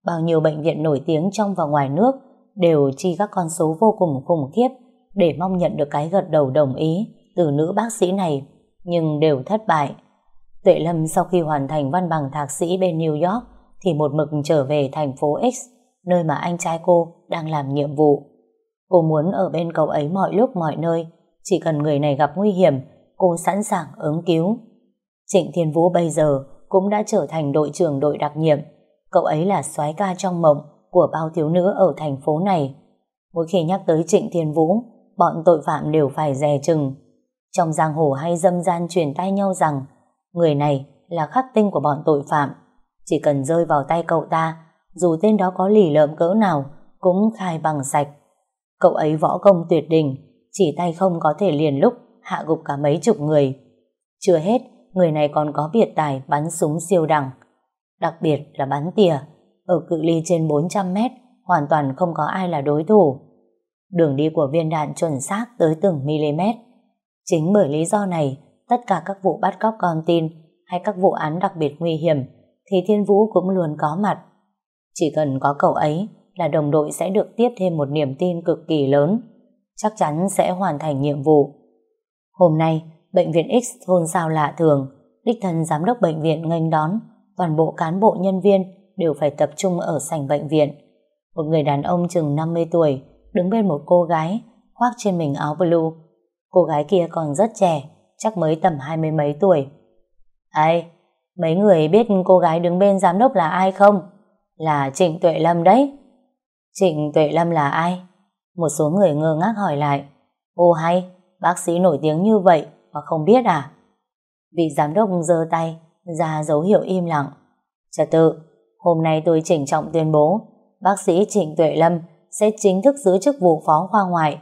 Bao nhiêu bệnh viện nổi tiếng trong và ngoài nước đều chi các con số vô cùng khủng khiếp để mong nhận được cái gật đầu đồng ý từ nữ bác sĩ này, nhưng đều thất bại. Tuệ Lâm sau khi hoàn thành văn bằng thạc sĩ bên New York thì một mực trở về thành phố X, nơi mà anh trai cô đang làm nhiệm vụ. Cô muốn ở bên cậu ấy mọi lúc mọi nơi, chỉ cần người này gặp nguy hiểm, cô sẵn sàng ứng cứu. Trịnh Thiên Vũ bây giờ cũng đã trở thành đội trưởng đội đặc nhiệm. Cậu ấy là soái ca trong mộng của bao thiếu nữ ở thành phố này. Mỗi khi nhắc tới Trịnh Thiên Vũ, bọn tội phạm đều phải dè chừng. Trong giang hồ hay dâm gian truyền tay nhau rằng người này là khắc tinh của bọn tội phạm. Chỉ cần rơi vào tay cậu ta, dù tên đó có lì lợm cỡ nào, cũng khai bằng sạch. Cậu ấy võ công tuyệt đỉnh, chỉ tay không có thể liền lúc hạ gục cả mấy chục người. Chưa hết, người này còn có biệt tài bắn súng siêu đẳng. Đặc biệt là bắn tỉa, ở cự ly trên 400 mét, hoàn toàn không có ai là đối thủ. Đường đi của viên đạn chuẩn xác tới từng mm. Chính bởi lý do này, tất cả các vụ bắt cóc con tin hay các vụ án đặc biệt nguy hiểm thì Thiên Vũ cũng luôn có mặt. Chỉ cần có cậu ấy là đồng đội sẽ được tiếp thêm một niềm tin cực kỳ lớn, chắc chắn sẽ hoàn thành nhiệm vụ. Hôm nay, Bệnh viện X thôn sao lạ thường, đích thân giám đốc bệnh viện nghênh đón, toàn bộ cán bộ nhân viên đều phải tập trung ở sảnh bệnh viện. Một người đàn ông chừng 50 tuổi đứng bên một cô gái khoác trên mình áo blue. Cô gái kia còn rất trẻ, chắc mới tầm hai mươi mấy tuổi. Ai, mấy người biết cô gái đứng bên giám đốc là ai không? Là Trịnh Tuệ Lâm đấy. Trịnh Tuệ Lâm là ai? Một số người ngơ ngác hỏi lại. Ô hay, bác sĩ nổi tiếng như vậy mà không biết à? Vị giám đốc giơ tay ra dấu hiệu im lặng. Trật tự, hôm nay tôi chỉnh trọng tuyên bố bác sĩ Trịnh Tuệ Lâm sẽ chính thức giữ chức vụ phó khoa ngoại.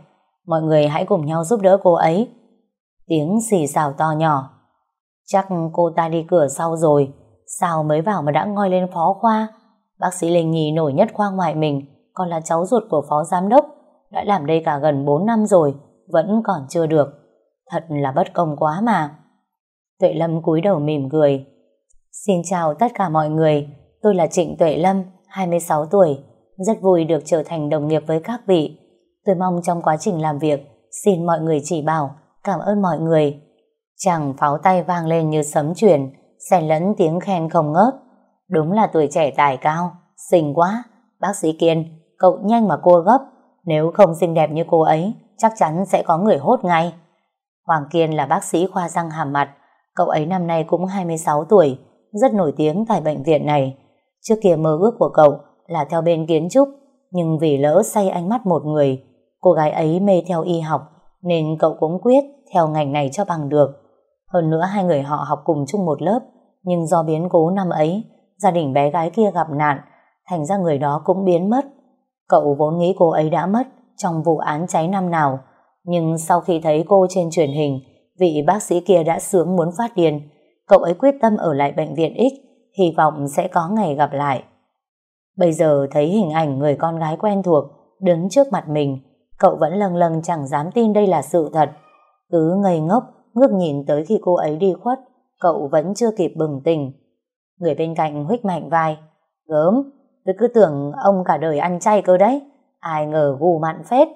Mọi người hãy cùng nhau giúp đỡ cô ấy. Tiếng xì xào to nhỏ. Chắc cô ta đi cửa sau rồi, sao mới vào mà đã ngoi lên phó khoa? Bác sĩ Linh Nhi nổi nhất khoa ngoại mình, còn là cháu ruột của phó giám đốc, đã làm đây cả gần 4 năm rồi, vẫn còn chưa được. Thật là bất công quá mà. Tuệ Lâm cúi đầu mỉm cười. Xin chào tất cả mọi người, tôi là Trịnh Tuệ Lâm, 26 tuổi, rất vui được trở thành đồng nghiệp với các vị. Tôi mong trong quá trình làm việc, xin mọi người chỉ bảo, cảm ơn mọi người. Chàng pháo tay vang lên như sấm truyền, xen lẫn tiếng khen không ngớt. Đúng là tuổi trẻ tài cao, xinh quá. Bác sĩ Kiên, cậu nhanh mà cua gấp, nếu không xinh đẹp như cô ấy, chắc chắn sẽ có người hốt ngay. Hoàng Kiên là bác sĩ khoa răng hàm mặt, cậu ấy năm nay cũng 26 tuổi, rất nổi tiếng tại bệnh viện này. Trước kia mơ ước của cậu là theo bên kiến trúc, nhưng vì lỡ say ánh mắt một người, cô gái ấy mê theo y học, nên cậu cũng quyết theo ngành này cho bằng được. Hơn nữa hai người họ học cùng chung một lớp, nhưng do biến cố năm ấy, gia đình bé gái kia gặp nạn, thành ra người đó cũng biến mất. Cậu vốn nghĩ cô ấy đã mất trong vụ án cháy năm nào, nhưng sau khi thấy cô trên truyền hình, vị bác sĩ kia đã sướng muốn phát điên, cậu ấy quyết tâm ở lại bệnh viện X, hy vọng sẽ có ngày gặp lại. Bây giờ thấy hình ảnh người con gái quen thuộc đứng trước mặt mình, cậu vẫn lần lần chẳng dám tin đây là sự thật. Cứ ngây ngốc, ngước nhìn tới khi cô ấy đi khuất, cậu vẫn chưa kịp bừng tỉnh. Người bên cạnh huých mạnh vai, gớm, tôi cứ tưởng ông cả đời ăn chay cơ đấy, ai ngờ gù mặn phết,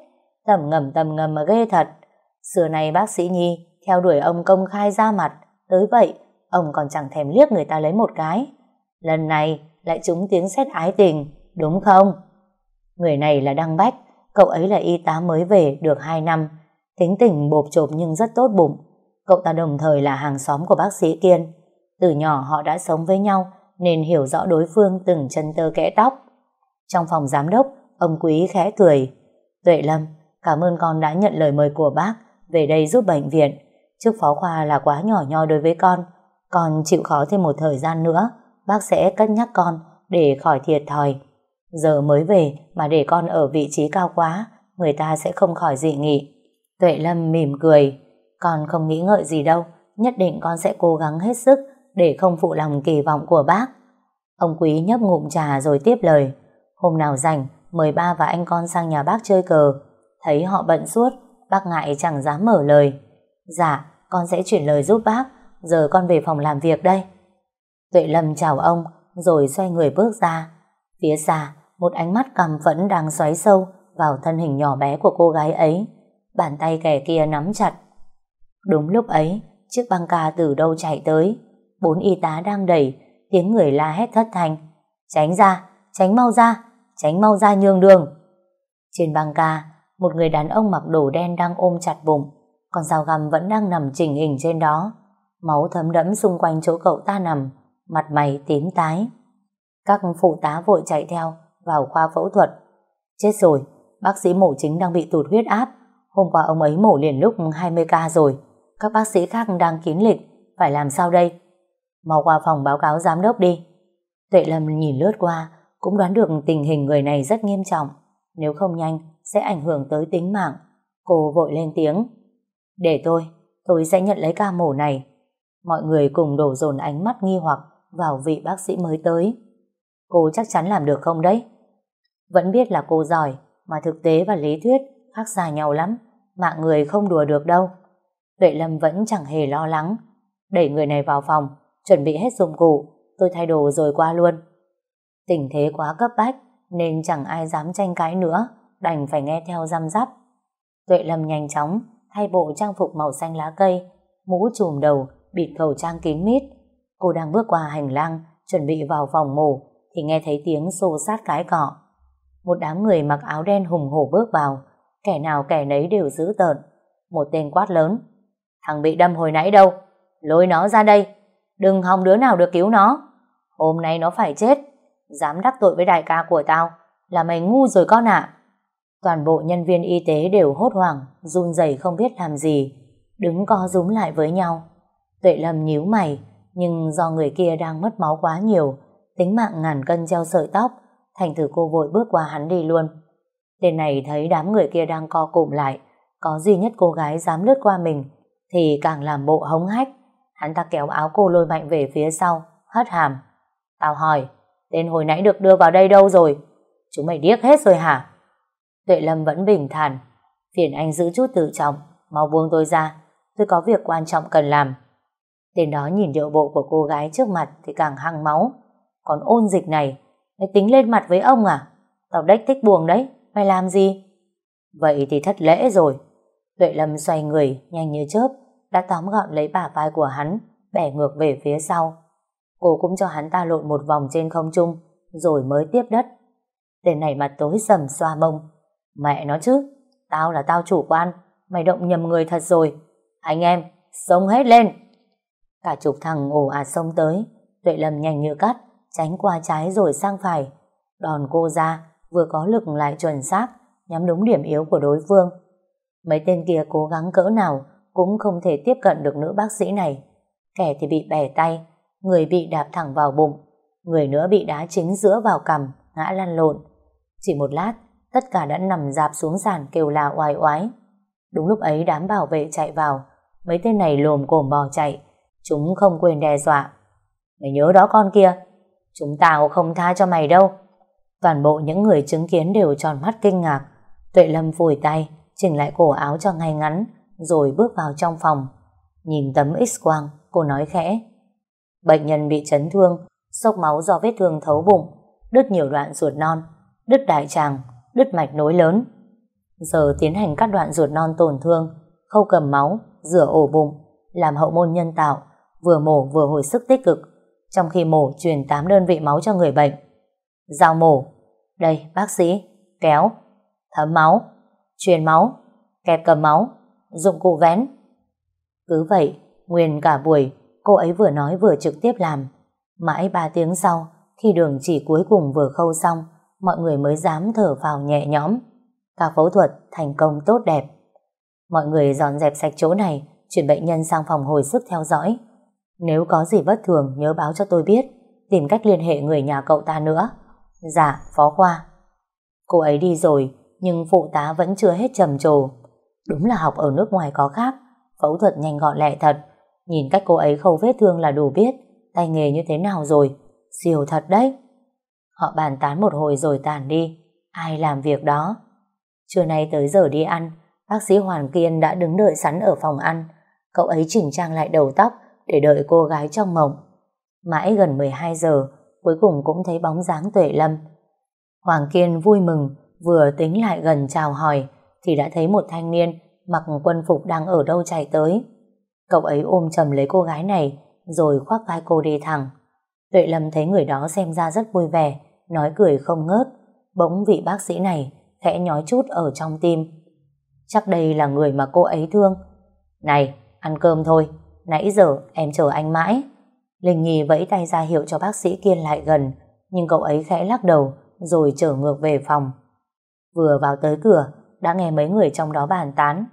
tầm ngầm tầm ngầm mà ghê thật. Xưa này bác sĩ Nhi theo đuổi ông công khai ra mặt, tới vậy ông còn chẳng thèm liếc người ta lấy một cái. Lần này lại trúng tiếng xét ái tình, đúng không? Người này là Đăng Bách, cậu ấy là y tá mới về được 2 năm, tính tình bộp chộp nhưng rất tốt bụng. Cậu ta đồng thời là hàng xóm của bác sĩ Kiên. Từ nhỏ họ đã sống với nhau nên hiểu rõ đối phương từng chân tơ kẽ tóc. Trong phòng giám đốc, ông Quý khẽ cười. Tuệ Lâm, cảm ơn con đã nhận lời mời của bác về đây giúp bệnh viện. Chức phó khoa là quá nhỏ nhoi đối với con. Con chịu khó thêm một thời gian nữa, bác sẽ cất nhắc con để khỏi thiệt thòi. Giờ mới về mà để con ở vị trí cao quá, người ta sẽ không khỏi dị nghị. Tuệ Lâm mỉm cười. Con không nghĩ ngợi gì đâu, nhất định con sẽ cố gắng hết sức để không phụ lòng kỳ vọng của bác. Ông Quý nhấp ngụm trà rồi tiếp lời. Hôm nào rảnh, mời ba và anh con sang nhà bác chơi cờ. Thấy họ bận suốt, bác ngại chẳng dám mở lời. Dạ, con sẽ chuyển lời giúp bác, giờ con về phòng làm việc đây. Tuệ Lâm chào ông, rồi xoay người bước ra. Phía xa, một ánh mắt cằm vẫn đang xoáy sâu vào thân hình nhỏ bé của cô gái ấy. Bàn tay kẻ kia nắm chặt. Đúng lúc ấy, chiếc băng ca từ đâu chạy tới. Bốn y tá đang đẩy, tiếng người la hét thất thanh. Tránh ra, tránh mau ra, tránh mau ra nhường đường. Trên băng ca, một người đàn ông mặc đồ đen đang ôm chặt bụng, còn dao găm vẫn đang nằm chỉnh hình trên đó. Máu thấm đẫm xung quanh chỗ cậu ta nằm, mặt mày tím tái. Các phụ tá vội chạy theo vào khoa phẫu thuật. Chết rồi, bác sĩ mổ chính đang bị tụt huyết áp. Hôm qua ông ấy mổ liền lúc 20 ca rồi. Các bác sĩ khác đang kín lịch, phải làm sao đây? Mau qua phòng báo cáo giám đốc đi. Tuệ Lâm nhìn lướt qua, cũng đoán được tình hình người này rất nghiêm trọng. Nếu không nhanh, sẽ ảnh hưởng tới tính mạng. Cô vội lên tiếng. Để tôi, tôi sẽ nhận lấy ca mổ này. Mọi người cùng đổ dồn ánh mắt nghi hoặc vào vị bác sĩ mới tới. Cô chắc chắn làm được không đấy? Vẫn biết là cô giỏi, mà thực tế và lý thuyết khác xa nhau lắm. Mạng người không đùa được đâu. Tuệ Lâm vẫn chẳng hề lo lắng. Đẩy người này vào phòng, chuẩn bị hết dụng cụ, tôi thay đồ rồi qua luôn. Tình thế quá cấp bách, nên chẳng ai dám tranh cãi nữa, đành phải nghe theo răm rắp. Tuệ Lâm nhanh chóng, thay bộ trang phục màu xanh lá cây, mũ trùm đầu, bịt khẩu trang kín mít. Cô đang bước qua hành lang, chuẩn bị vào phòng mổ, thì nghe thấy tiếng xô sát cái cọ. Một đám người mặc áo đen hùng hổ bước vào, kẻ nào kẻ nấy đều dữ tợn. Một tên quát lớn. Thằng bị đâm hồi nãy đâu? Lôi nó ra đây. Đừng hòng đứa nào được cứu nó. Hôm nay nó phải chết. Dám đắc tội với đại ca của tao. Là mày ngu rồi con ạ. Toàn bộ nhân viên y tế đều hốt hoảng, run rẩy không biết làm gì. Đứng co rúm lại với nhau. Tuệ Lâm nhíu mày, nhưng do người kia đang mất máu quá nhiều, tính mạng ngàn cân treo sợi tóc, thành thử cô vội bước qua hắn đi luôn. Tên này thấy đám người kia đang co cụm lại, có duy nhất cô gái dám lướt qua mình, thì càng làm bộ hống hách. Hắn ta kéo áo cô lôi mạnh về phía sau, hất hàm. Tao hỏi, tên hồi nãy được đưa vào đây đâu rồi? Chúng mày điếc hết rồi hả? Tuệ Lâm vẫn bình thản. Phiền anh giữ chút tự trọng, mau buông tôi ra. Tôi có việc quan trọng cần làm. Tên đó nhìn điệu bộ của cô gái trước mặt thì càng hăng máu. Còn ôn dịch này, mày tính lên mặt với ông à? Tao đếch thích buồn đấy, mày làm gì? Vậy thì thất lễ rồi. Tuệ Lâm xoay người, nhanh như chớp, đã tóm gọn lấy bả vai của hắn, bẻ ngược về phía sau. Cô cũng cho hắn ta lộn một vòng trên không trung, rồi mới tiếp đất. Tên này mặt tối sầm xoa mông. Mẹ nó chứ, tao là tao chủ quan, mày động nhầm người thật rồi. Anh em, sống hết lên! Cả chục thằng ồ ạt xông tới, Tuệ Lâm nhanh như cắt, tránh qua trái rồi sang phải. Đòn cô ra, vừa có lực lại chuẩn xác, nhắm đúng điểm yếu của đối phương. Mấy tên kia cố gắng cỡ nào cũng không thể tiếp cận được nữ bác sĩ này. Kẻ thì bị bẻ tay, người bị đạp thẳng vào bụng, người nữa bị đá chính giữa vào cằm, ngã lăn lộn. Chỉ một lát, tất cả đã nằm dạp xuống sàn kêu la oai oái. Đúng lúc ấy đám bảo vệ chạy vào, mấy tên này lồm cồm bò chạy, chúng không quên đe dọa. Mày nhớ đó con kia, chúng tao không tha cho mày đâu. Toàn bộ những người chứng kiến đều tròn mắt kinh ngạc. Tuệ Lâm vùi tay, chỉnh lại cổ áo cho ngay ngắn, rồi bước vào trong phòng. Nhìn tấm x-quang, cô nói khẽ. Bệnh nhân bị chấn thương, sốc máu do vết thương thấu bụng, đứt nhiều đoạn ruột non, đứt đại tràng, đứt mạch nối lớn. Giờ tiến hành cắt đoạn ruột non tổn thương, khâu cầm máu, rửa ổ bụng, làm hậu môn nhân tạo, vừa mổ vừa hồi sức tích cực, trong khi mổ truyền 8 đơn vị máu cho người bệnh. Giao mổ, đây bác sĩ, kéo, thấm máu, truyền máu, kẹp cầm máu, dụng cụ vén. Cứ vậy, nguyên cả buổi, cô ấy vừa nói vừa trực tiếp làm. Mãi 3 tiếng sau, khi đường chỉ cuối cùng vừa khâu xong, mọi người mới dám thở vào nhẹ nhõm. Cả phẫu thuật thành công tốt đẹp. Mọi người dọn dẹp sạch chỗ này, chuyển bệnh nhân sang phòng hồi sức theo dõi. Nếu có gì bất thường nhớ báo cho tôi biết, tìm cách liên hệ người nhà cậu ta nữa. Dạ, phó khoa. Cô ấy đi rồi, nhưng phụ tá vẫn chưa hết trầm trồ. Đúng là học ở nước ngoài có khác, phẫu thuật nhanh gọn lẹ thật. Nhìn cách cô ấy khâu vết thương là đủ biết tay nghề như thế nào rồi. Siêu thật đấy. Họ bàn tán một hồi rồi tàn đi. Ai làm việc đó? Trưa nay tới giờ đi ăn, bác sĩ Hoàn Kiên đã đứng đợi sẵn ở phòng ăn. Cậu ấy chỉnh trang lại đầu tóc để đợi cô gái trong mộng. Mãi gần 12 giờ, cuối cùng cũng thấy bóng dáng Tuệ Lâm. Hoàng Kiên vui mừng, vừa tính lại gần chào hỏi, thì đã thấy một thanh niên mặc quân phục đang ở đâu chạy tới. Cậu ấy ôm chầm lấy cô gái này, rồi khoác vai cô đi thẳng. Tuệ Lâm thấy người đó xem ra rất vui vẻ, nói cười không ngớt. Bỗng vị bác sĩ này khẽ nhói chút ở trong tim. Chắc đây là người mà cô ấy thương. Này, ăn cơm thôi, nãy giờ em chờ anh mãi. Linh Nhi vẫy tay ra hiệu cho bác sĩ Kiên lại gần, nhưng cậu ấy khẽ lắc đầu, rồi trở ngược về phòng. Vừa vào tới cửa, đã nghe mấy người trong đó bàn tán.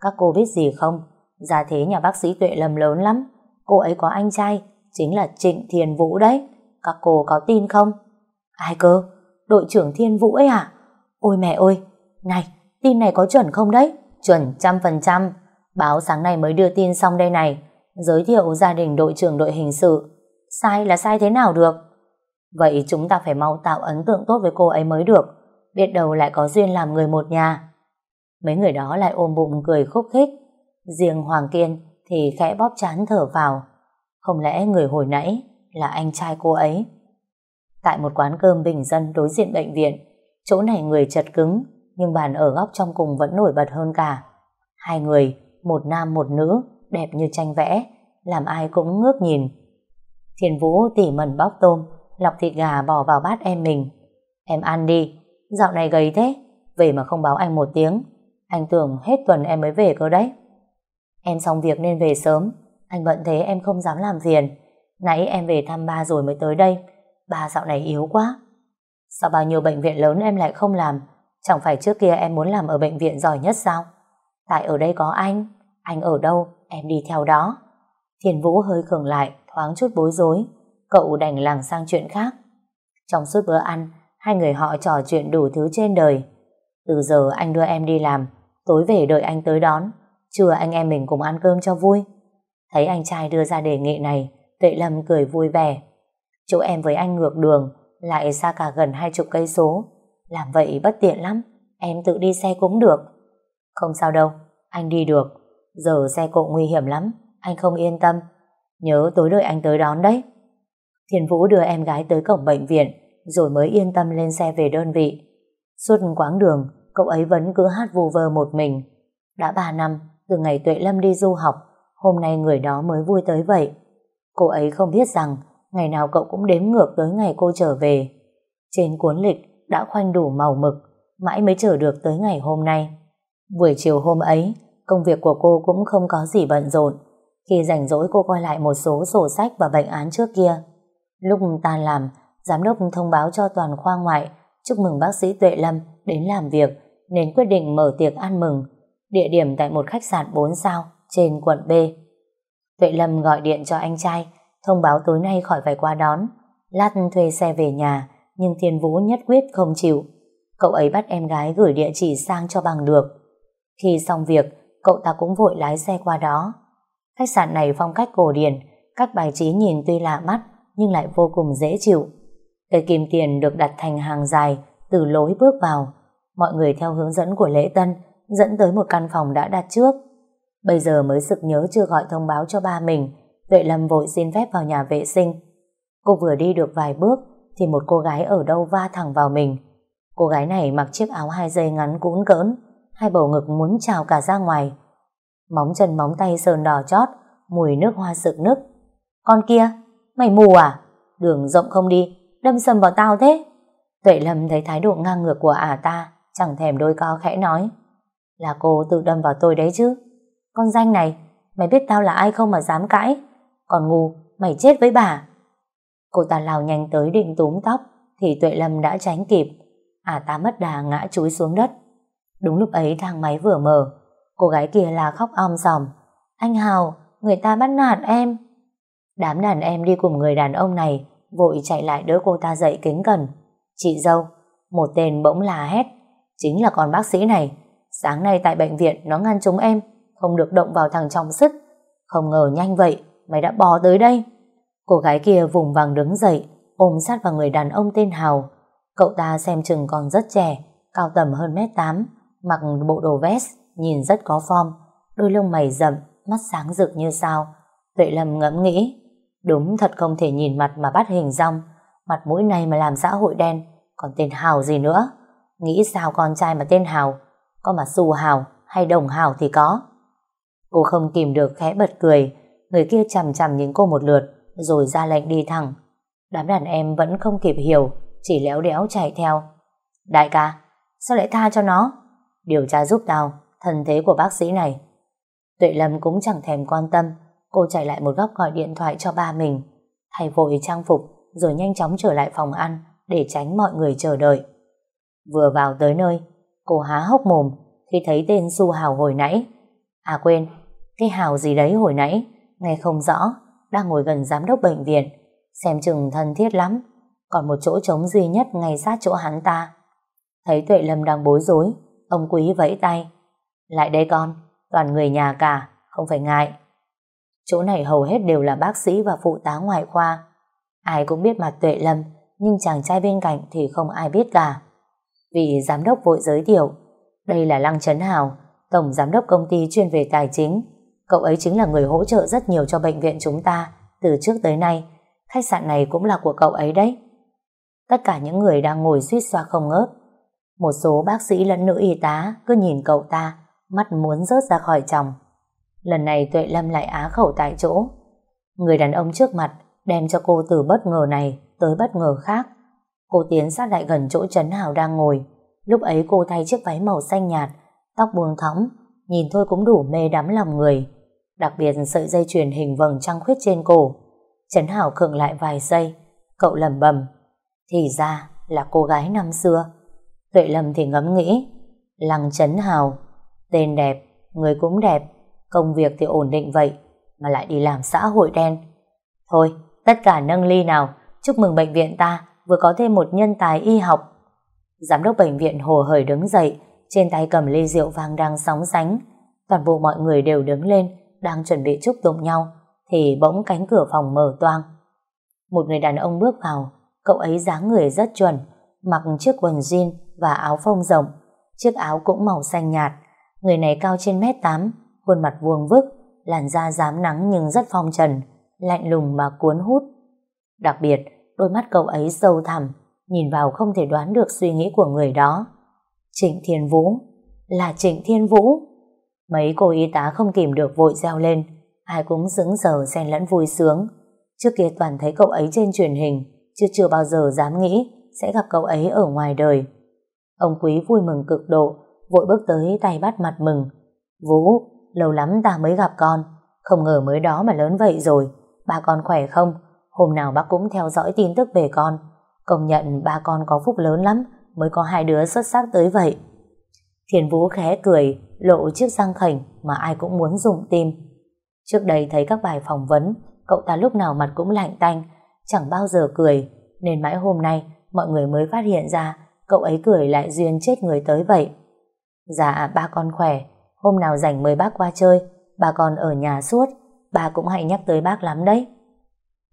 Các cô biết gì không? Gia thế nhà bác sĩ Tuệ Lâm lớn lắm. Cô ấy có anh trai, chính là Trịnh Thiền Vũ đấy. Các cô có tin không? Ai cơ? Đội trưởng Thiên Vũ ấy à? Ôi mẹ ơi! Này, tin này có chuẩn không đấy? Chuẩn trăm phần trăm. Báo sáng nay mới đưa tin xong đây này. Giới thiệu gia đình đội trưởng đội hình sự. Sai là sai thế nào được? Vậy chúng ta phải mau tạo ấn tượng tốt với cô ấy mới được. Biết đâu lại có duyên làm người một nhà. Mấy người đó lại ôm bụng cười khúc khích. Riêng Hoàng Kiên thì khẽ bóp chán thở vào. Không lẽ người hồi nãy là anh trai cô ấy? Tại một quán cơm bình dân đối diện bệnh viện, chỗ này người chật cứng, nhưng bàn ở góc trong cùng vẫn nổi bật hơn cả. Hai người, một nam một nữ, đẹp như tranh vẽ, làm ai cũng ngước nhìn. Thiên Vũ tỉ mẩn bóc tôm, lọc thịt gà bỏ vào bát em mình. Em ăn đi, dạo này gầy thế, về mà không báo anh một tiếng. Anh tưởng hết tuần em mới về cơ đấy. Em xong việc nên về sớm, anh bận thế em không dám làm phiền. Nãy em về thăm ba rồi mới tới đây, ba dạo này yếu quá. Sao bao nhiêu bệnh viện lớn em lại không làm, chẳng phải trước kia em muốn làm ở bệnh viện giỏi nhất sao? Tại ở đây có anh, anh ở đâu, em đi theo đó. Thiên Vũ hơi khừng lại, thoáng chút bối rối. Cậu đành làng sang chuyện khác. Trong suốt bữa ăn, hai người họ trò chuyện đủ thứ trên đời. Từ giờ anh đưa em đi làm, tối về đợi anh tới đón. Trưa anh em mình cùng ăn cơm cho vui. Thấy anh trai đưa ra đề nghị này, Tuệ Lâm cười vui vẻ. Chỗ em với anh ngược đường, lại xa cả gần hai chục cây số. Làm vậy bất tiện lắm, em tự đi xe cũng được. Không sao đâu, anh đi được. Giờ xe cộ nguy hiểm lắm, anh không yên tâm. Nhớ tối đợi anh tới đón đấy. Thiên Vũ đưa em gái tới cổng bệnh viện, rồi mới yên tâm lên xe về đơn vị. Suốt quãng đường, cậu ấy vẫn cứ hát vù vơ một mình. Đã ba năm, từ ngày Tuệ Lâm đi du học, hôm nay người đó mới vui tới vậy. Cô ấy không biết rằng, ngày nào cậu cũng đếm ngược tới ngày cô trở về. Trên cuốn lịch đã khoanh đủ màu mực, mãi mới chờ được tới ngày hôm nay. Buổi chiều hôm ấy, công việc của cô cũng không có gì bận rộn. Khi rảnh rỗi cô coi lại một số sổ sách và bệnh án trước kia. Lúc tan làm, giám đốc thông báo cho toàn khoa ngoại chúc mừng bác sĩ Tuệ Lâm đến làm việc nên quyết định mở tiệc ăn mừng địa điểm tại một khách sạn 4 sao trên quận B. Tuệ Lâm gọi điện cho anh trai thông báo tối nay khỏi phải qua đón lát thuê xe về nhà nhưng Thiên Vũ nhất quyết không chịu cậu ấy bắt em gái gửi địa chỉ sang cho bằng được khi xong việc cậu ta cũng vội lái xe qua đó khách sạn này phong cách cổ điển các bài trí nhìn tuy lạ mắt nhưng lại vô cùng dễ chịu Cây kim tiền được đặt thành hàng dài từ lối bước vào. Mọi người theo hướng dẫn của lễ tân dẫn tới một căn phòng đã đặt trước. Bây giờ mới sực nhớ chưa gọi thông báo cho ba mình. Tuệ Lâm vội xin phép vào nhà vệ sinh. Cô vừa đi được vài bước thì một cô gái ở đâu va thẳng vào mình. Cô gái này mặc chiếc áo hai dây ngắn cún cỡn, hai bầu ngực muốn trào cả ra ngoài. Móng chân móng tay sờn đỏ chót, mùi nước hoa sực nức. Con kia, mày mù à? Đường rộng không đi, đâm sầm vào tao thế? Tuệ Lâm thấy thái độ ngang ngược của ả ta, chẳng thèm đôi co khẽ nói. Là cô tự đâm vào tôi đấy chứ. Con danh này, mày biết tao là ai không mà dám cãi. Còn ngu, mày chết với bà. Cô ta lao nhanh tới định túm tóc, thì Tuệ Lâm đã tránh kịp. Ả ta mất đà ngã chúi xuống đất. Đúng lúc ấy thang máy vừa mở, cô gái kia là khóc om sòm. Anh Hào, người ta bắt nạt em. Đám đàn em đi cùng người đàn ông này vội chạy lại đỡ cô ta dậy kính cẩn. Chị dâu, một tên bỗng là hét, chính là con bác sĩ này. Sáng nay tại bệnh viện nó ngăn chúng em, không được động vào thằng trong sức. Không ngờ nhanh vậy, mày đã bò tới đây. Cô gái kia vùng vàng đứng dậy, ôm sát vào người đàn ông tên Hào. Cậu ta xem chừng còn rất trẻ, cao tầm hơn mét tám, mặc bộ đồ vest, nhìn rất có form, đôi lông mày rậm, mắt sáng rực như sao. Tuệ Lâm ngẫm nghĩ, Đúng thật không thể nhìn mặt mà bắt hình rong Mặt mũi này mà làm xã hội đen Còn tên Hào gì nữa? Nghĩ sao con trai mà tên Hào? Có mà xù Hào hay đồng Hào thì có. Cô không kìm được khẽ bật cười. Người kia chằm chằm nhìn cô một lượt Rồi ra lệnh đi thẳng. Đám đàn em vẫn không kịp hiểu Chỉ léo đéo chạy theo. Đại ca, sao lại tha cho nó? Điều tra giúp tao Thần thế của bác sĩ này Tuệ Lâm cũng chẳng thèm quan tâm Cô chạy lại một góc gọi điện thoại cho ba mình. Thay vội trang phục rồi nhanh chóng trở lại phòng ăn để tránh mọi người chờ đợi. Vừa vào tới nơi, cô há hốc mồm khi thấy tên Su Hào hồi nãy. À quên, cái Hào gì đấy hồi nãy, nghe không rõ, đang ngồi gần giám đốc bệnh viện, xem chừng thân thiết lắm, còn một chỗ trống duy nhất ngay sát chỗ hắn ta. Thấy Tuệ Lâm đang bối rối, ông Quý vẫy tay. Lại đây con, toàn người nhà cả, không phải ngại. Chỗ này hầu hết đều là bác sĩ và phụ tá ngoại khoa. Ai cũng biết mặt Tuệ Lâm, nhưng chàng trai bên cạnh thì không ai biết cả. Vị giám đốc vội giới thiệu, đây là Lăng Trấn Hào, tổng giám đốc công ty chuyên về tài chính. Cậu ấy chính là người hỗ trợ rất nhiều cho bệnh viện chúng ta, từ trước tới nay. Khách sạn này cũng là của cậu ấy đấy. Tất cả những người đang ngồi suýt xoa không ngớt. Một số bác sĩ lẫn nữ y tá cứ nhìn cậu ta, mắt muốn rớt ra khỏi chồng. Lần này Tuệ Lâm lại á khẩu tại chỗ. Người đàn ông trước mặt đem cho cô từ bất ngờ này tới bất ngờ khác. Cô tiến sát lại gần chỗ Trấn Hào đang ngồi. Lúc ấy cô thay chiếc váy màu xanh nhạt, tóc buông thõng, nhìn thôi cũng đủ mê đắm lòng người. Đặc biệt sợi dây chuyền hình vầng trăng khuyết trên cổ. Trấn Hào khựng lại vài giây, cậu lẩm bẩm Thì ra là cô gái năm xưa. Tuệ Lâm thì ngẫm nghĩ, Lăng Trấn Hào, tên đẹp, người cũng đẹp, Công việc thì ổn định vậy, mà lại đi làm xã hội đen. Thôi, tất cả nâng ly nào, chúc mừng bệnh viện ta vừa có thêm một nhân tài y học. Giám đốc bệnh viện hồ hởi đứng dậy, trên tay cầm ly rượu vàng đang sóng sánh. Toàn bộ mọi người đều đứng lên, đang chuẩn bị chúc tụng nhau, thì bỗng cánh cửa phòng mở toang. Một người đàn ông bước vào, cậu ấy dáng người rất chuẩn, mặc chiếc quần jean và áo phông rộng, chiếc áo cũng màu xanh nhạt. Người này cao trên mét tám, khuôn mặt vuông vức, làn da dám nắng nhưng rất phong trần, lạnh lùng mà cuốn hút. Đặc biệt, đôi mắt cậu ấy sâu thẳm, nhìn vào không thể đoán được suy nghĩ của người đó. Trịnh Thiên Vũ, là Trịnh Thiên Vũ. Mấy cô y tá không kìm được vội reo lên, ai cũng sững sờ xen lẫn vui sướng. Trước kia toàn thấy cậu ấy trên truyền hình, chứ chưa bao giờ dám nghĩ sẽ gặp cậu ấy ở ngoài đời. Ông Quý vui mừng cực độ, vội bước tới tay bắt mặt mừng. Vũ, lâu lắm ta mới gặp con, không ngờ mới đó mà lớn vậy rồi. Ba con khỏe không? Hôm nào bác cũng theo dõi tin tức về con. Công nhận ba con có phúc lớn lắm, mới có hai đứa xuất sắc tới vậy. Thiền Vũ khẽ cười, lộ chiếc răng khảnh mà ai cũng muốn dùng tim. Trước đây thấy các bài phỏng vấn, cậu ta lúc nào mặt cũng lạnh tanh, chẳng bao giờ cười, nên mãi hôm nay mọi người mới phát hiện ra cậu ấy cười lại duyên chết người tới vậy. Dạ, ba con khỏe, hôm nào rảnh mời bác qua chơi, bà con ở nhà suốt, bà cũng hay nhắc tới bác lắm đấy.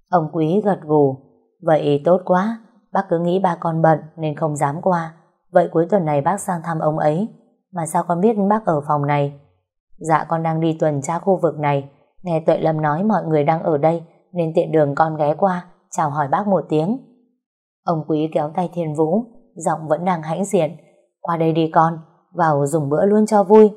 Ông Quý gật gù, vậy tốt quá, bác cứ nghĩ ba con bận nên không dám qua, vậy cuối tuần này bác sang thăm ông ấy, mà sao con biết bác ở phòng này? Dạ con đang đi tuần tra khu vực này, nghe Tuệ Lâm nói mọi người đang ở đây, nên tiện đường con ghé qua, chào hỏi bác một tiếng. Ông Quý kéo tay Thiên Vũ, giọng vẫn đang hãnh diện. Qua đây đi con, vào dùng bữa luôn cho vui.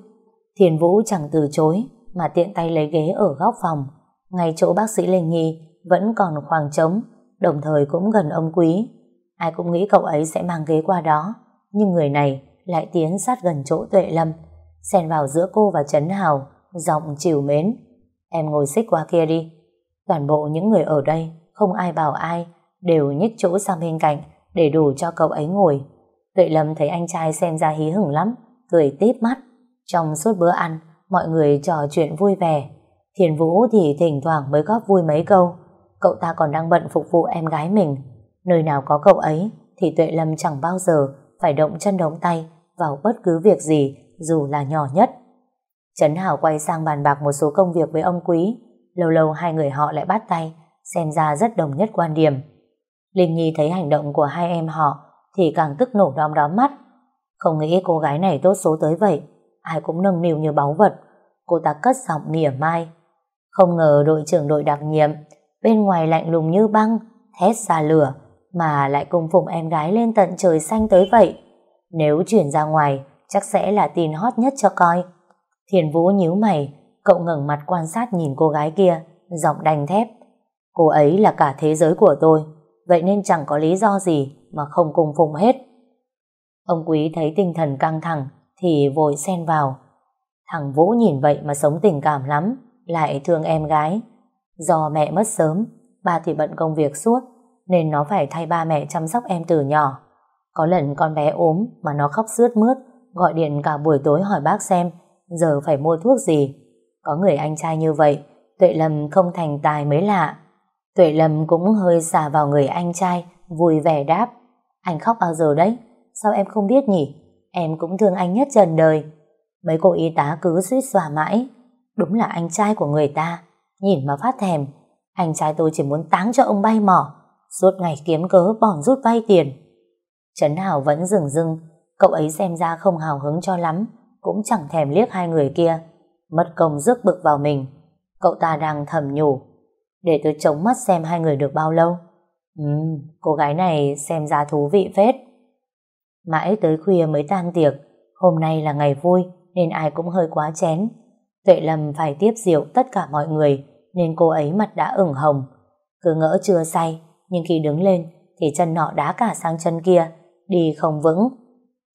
thiền Vũ chẳng từ chối, mà tiện tay lấy ghế ở góc phòng. Ngay chỗ bác sĩ Lê Nhi vẫn còn khoảng trống, đồng thời cũng gần ông Quý. Ai cũng nghĩ cậu ấy sẽ mang ghế qua đó, nhưng người này lại tiến sát gần chỗ Tuệ Lâm, xen vào giữa cô và Trấn Hào, giọng chiều mến. Em ngồi xích qua kia đi. Toàn bộ những người ở đây, không ai bảo ai, đều nhích chỗ sang bên cạnh để đủ cho cậu ấy ngồi. Tuệ Lâm thấy anh trai xem ra hí hửng lắm, cười tít mắt. Trong suốt bữa ăn, mọi người trò chuyện vui vẻ. Thiền Vũ thì thỉnh thoảng mới góp vui mấy câu. Cậu ta còn đang bận phục vụ em gái mình. Nơi nào có cậu ấy thì Tuệ Lâm chẳng bao giờ phải động chân động tay vào bất cứ việc gì dù là nhỏ nhất. Trấn Hảo quay sang bàn bạc một số công việc với ông Quý. Lâu lâu hai người họ lại bắt tay, xem ra rất đồng nhất quan điểm. Linh Nhi thấy hành động của hai em họ thì càng tức nổ đom đóm mắt. Không nghĩ cô gái này tốt số tới vậy, ai cũng nâng niu như báu vật. Cô ta cất giọng mỉa mai. Không ngờ đội trưởng đội đặc nhiệm, bên ngoài lạnh lùng như băng, thét ra lửa, mà lại cung phụng em gái lên tận trời xanh tới vậy. Nếu chuyển ra ngoài, chắc sẽ là tin hot nhất cho coi. Thiền Vũ nhíu mày, cậu ngẩng mặt quan sát nhìn cô gái kia, giọng đành thép. Cô ấy là cả thế giới của tôi, vậy nên chẳng có lý do gì mà không cùng phụng hết. Ông Quý thấy tinh thần căng thẳng thì vội xen vào. Thằng Vũ nhìn vậy mà sống tình cảm lắm, lại thương em gái. Do mẹ mất sớm, ba thì bận công việc suốt, nên nó phải thay ba mẹ chăm sóc em từ nhỏ. Có lần con bé ốm mà nó khóc sướt mướt, gọi điện cả buổi tối hỏi bác xem giờ phải mua thuốc gì. Có người anh trai như vậy, Tuệ lầm không thành tài mới lạ. Tuệ Lâm cũng hơi xả vào người anh trai, vui vẻ đáp. Anh khóc bao giờ đấy? Sao em không biết nhỉ? Em cũng thương anh nhất trần đời. Mấy cô y tá cứ suýt xòa mãi. Đúng là anh trai của người ta. Nhìn mà phát thèm. Anh trai tôi chỉ muốn táng cho ông bay mỏ. Suốt ngày kiếm cớ bỏng rút vay tiền. Trấn Hảo vẫn dừng rưng. Cậu ấy xem ra không hào hứng cho lắm. Cũng chẳng thèm liếc hai người kia. Mất công rước bực vào mình. Cậu ta đang thầm nhủ để tôi chống mắt xem hai người được bao lâu. Ừ, cô gái này xem ra thú vị phết. Mãi tới khuya mới tan tiệc, hôm nay là ngày vui nên ai cũng hơi quá chén. Tuệ Lâm phải tiếp rượu tất cả mọi người nên cô ấy mặt đã ửng hồng. Cứ ngỡ chưa say, nhưng khi đứng lên thì chân nọ đá cả sang chân kia, đi không vững.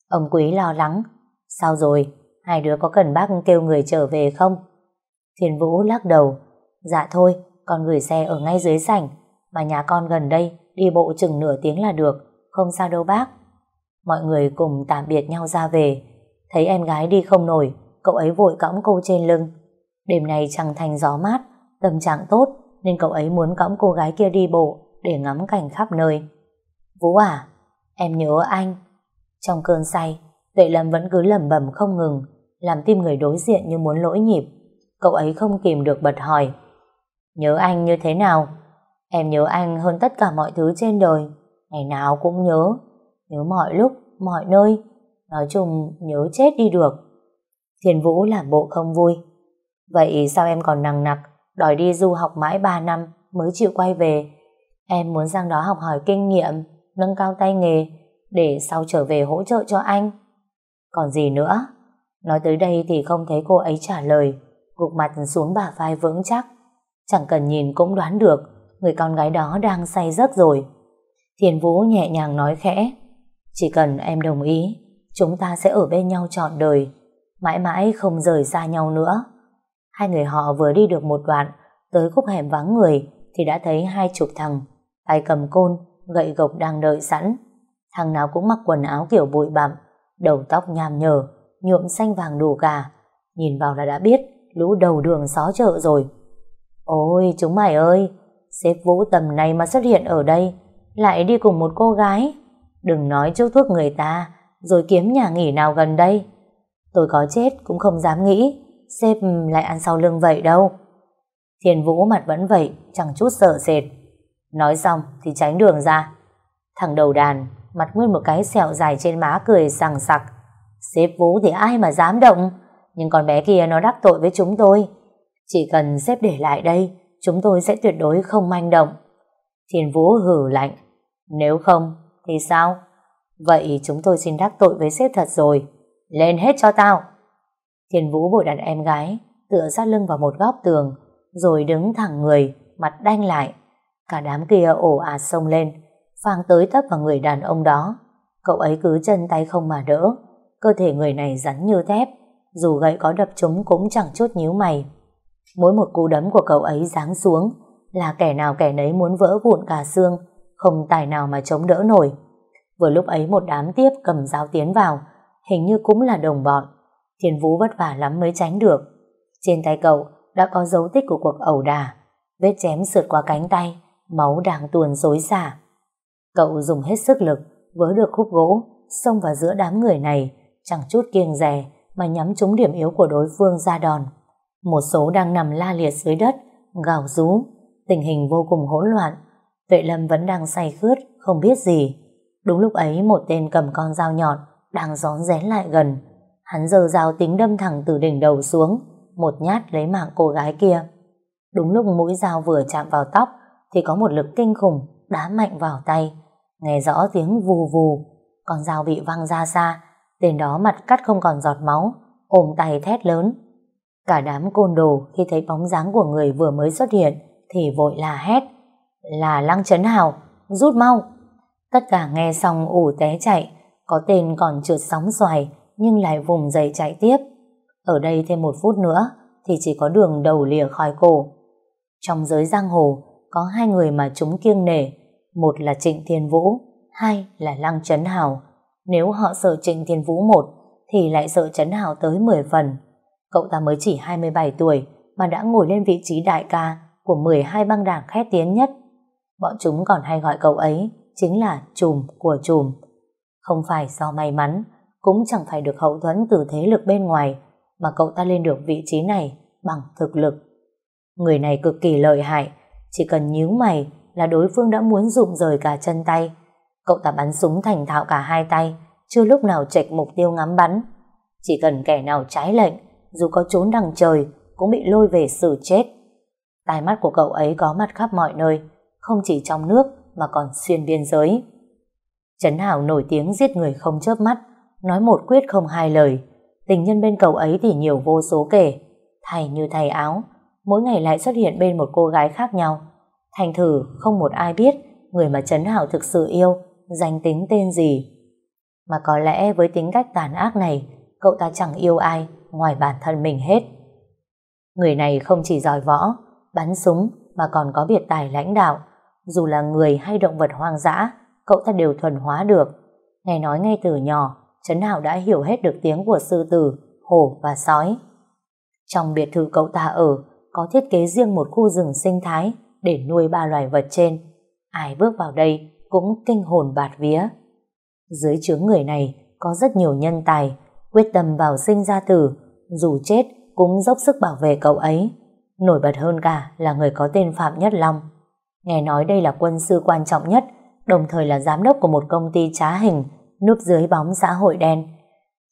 Ông Quý lo lắng, sao rồi, hai đứa có cần bác kêu người trở về không? Thiên Vũ lắc đầu, dạ thôi, con gửi xe ở ngay dưới sảnh, mà nhà con gần đây, đi bộ chừng nửa tiếng là được, không sao đâu bác. Mọi người cùng tạm biệt nhau ra về, thấy em gái đi không nổi, cậu ấy vội cõng cô trên lưng. Đêm nay trăng thành gió mát, Tâm trạng tốt nên cậu ấy muốn cõng cô gái kia đi bộ để ngắm cảnh khắp nơi. Vũ à, em nhớ anh. Trong cơn say, Tuệ Lâm vẫn cứ lẩm bẩm không ngừng, làm tim người đối diện như muốn lỗi nhịp. Cậu ấy không kìm được bật hỏi. Nhớ anh như thế nào? Em nhớ anh hơn tất cả mọi thứ trên đời. Ngày nào cũng nhớ. Nhớ mọi lúc, mọi nơi. Nói chung nhớ chết đi được. Thiên Vũ làm bộ không vui. Vậy sao em còn nặng nặc đòi đi du học mãi 3 năm mới chịu quay về? Em muốn sang đó học hỏi kinh nghiệm, nâng cao tay nghề để sau trở về hỗ trợ cho anh. Còn gì nữa? Nói tới đây thì không thấy cô ấy trả lời, gục mặt xuống bả vai vững chắc. Chẳng cần nhìn cũng đoán được người con gái đó đang say giấc rồi. Thiền Vũ nhẹ nhàng nói khẽ, chỉ cần em đồng ý, chúng ta sẽ ở bên nhau trọn đời, mãi mãi không rời xa nhau nữa. Hai người họ vừa đi được một đoạn, tới khúc hẻm vắng người thì đã thấy hai chục thằng, tay cầm côn, gậy gộc đang đợi sẵn. Thằng nào cũng mặc quần áo kiểu bụi bặm, đầu tóc nham nhở, nhuộm xanh vàng đủ cả. Nhìn vào là đã biết lũ đầu đường xó chợ rồi. Ôi chúng mày ơi, sếp Vũ tầm này mà xuất hiện ở đây, lại đi cùng một cô gái. Đừng nói chốc thuốc người ta, rồi kiếm nhà nghỉ nào gần đây. Tôi có chết cũng không dám nghĩ, sếp lại ăn sau lưng vậy đâu. Thiên Vũ mặt vẫn vậy, chẳng chút sợ sệt. Nói xong thì tránh đường ra. Thằng đầu đàn, mặt nguyên một cái sẹo dài trên má cười sằng sặc. Sếp Vũ thì ai mà dám động, nhưng con bé kia nó đắc tội với chúng tôi. Chỉ cần xếp để lại đây, chúng tôi sẽ tuyệt đối không manh động. Thiên Vũ hử lạnh. Nếu không, thì sao? Vậy chúng tôi xin đắc tội với sếp thật rồi. Lên hết cho tao. Thiên Vũ vội đặt em gái, tựa sát lưng vào một góc tường, rồi đứng thẳng người, mặt đanh lại. Cả đám kia ổ ạt xông lên, phang tới tấp vào người đàn ông đó. Cậu ấy cứ chân tay không mà đỡ, cơ thể người này rắn như thép, dù gậy có đập chúng cũng chẳng chút nhíu mày. Mỗi một cú đấm của cậu ấy giáng xuống là kẻ nào kẻ nấy muốn vỡ vụn cả xương, không tài nào mà chống đỡ nổi. Vừa lúc ấy một đám tiếp cầm giáo tiến vào, hình như cũng là đồng bọn. Thiên Vũ vất vả lắm mới tránh được. Trên tay cậu đã có dấu tích của cuộc ẩu đả, vết chém sượt qua cánh tay, máu đang tuồn dối xả. Cậu dùng hết sức lực, vớ được khúc gỗ, xông vào giữa đám người này, chẳng chút kiêng rè mà nhắm trúng điểm yếu của đối phương ra đòn. Một số đang nằm la liệt dưới đất, gào rú, tình hình vô cùng hỗn loạn. Tuệ Lâm vẫn đang say khướt, không biết gì. Đúng lúc ấy một tên cầm con dao nhọn đang rón rén lại gần. Hắn giơ dao tính đâm thẳng từ đỉnh đầu xuống, một nhát lấy mạng cô gái kia. Đúng lúc mũi dao vừa chạm vào tóc thì có một lực kinh khủng đá mạnh vào tay. Nghe rõ tiếng vù vù, con dao bị văng ra xa, tên đó mặt cắt không còn giọt máu, ôm tay thét lớn. Cả đám côn đồ khi thấy bóng dáng của người vừa mới xuất hiện thì vội là hét. Là Lăng Trấn Hào, rút mau. Tất cả nghe xong ủ té chạy, có tên còn trượt sóng xoài nhưng lại vùng dậy chạy tiếp. Ở đây thêm một phút nữa thì chỉ có đường đầu lìa khỏi cổ. Trong giới giang hồ có hai người mà chúng kiêng nể, một là Trịnh Thiên Vũ, hai là Lăng Trấn Hào. Nếu họ sợ Trịnh Thiên Vũ một thì lại sợ Trấn Hào tới 10 phần. Cậu ta mới chỉ 27 tuổi mà đã ngồi lên vị trí đại ca của 12 băng đảng khét tiếng nhất. Bọn chúng còn hay gọi cậu ấy chính là trùm của trùm. Không phải do may mắn, cũng chẳng phải được hậu thuẫn từ thế lực bên ngoài, mà cậu ta lên được vị trí này bằng thực lực. Người này cực kỳ lợi hại, chỉ cần nhíu mày là đối phương đã muốn rụng rời cả chân tay. Cậu ta bắn súng thành thạo cả hai tay, chưa lúc nào chệch mục tiêu ngắm bắn. Chỉ cần kẻ nào trái lệnh, dù có trốn đằng trời, cũng bị lôi về xử chết. Tai mắt của cậu ấy có mặt khắp mọi nơi, không chỉ trong nước mà còn xuyên biên giới. Trấn Hảo nổi tiếng giết người không chớp mắt, nói một quyết không hai lời. Tình nhân bên cậu ấy thì nhiều vô số kể, thay như thay áo, mỗi ngày lại xuất hiện bên một cô gái khác nhau. Thành thử không một ai biết người mà Trấn Hảo thực sự yêu, danh tính tên gì. Mà có lẽ với tính cách tàn ác này, cậu ta chẳng yêu ai ngoài bản thân mình hết. Người này không chỉ giỏi võ, bắn súng mà còn có biệt tài lãnh đạo. Dù là người hay động vật hoang dã, cậu ta đều thuần hóa được. Nghe nói ngay từ nhỏ, Trấn Hảo đã hiểu hết được tiếng của sư tử, hổ và sói. Trong biệt thự cậu ta ở, có thiết kế riêng một khu rừng sinh thái để nuôi ba loài vật trên. Ai bước vào đây cũng kinh hồn bạt vía. Dưới chướng người này có rất nhiều nhân tài, quyết tâm vào sinh ra tử, dù chết cũng dốc sức bảo vệ cậu ấy. Nổi bật hơn cả là người có tên Phạm Nhất Long. Nghe nói đây là quân sư quan trọng nhất, đồng thời là giám đốc của một công ty trá hình núp dưới bóng xã hội đen.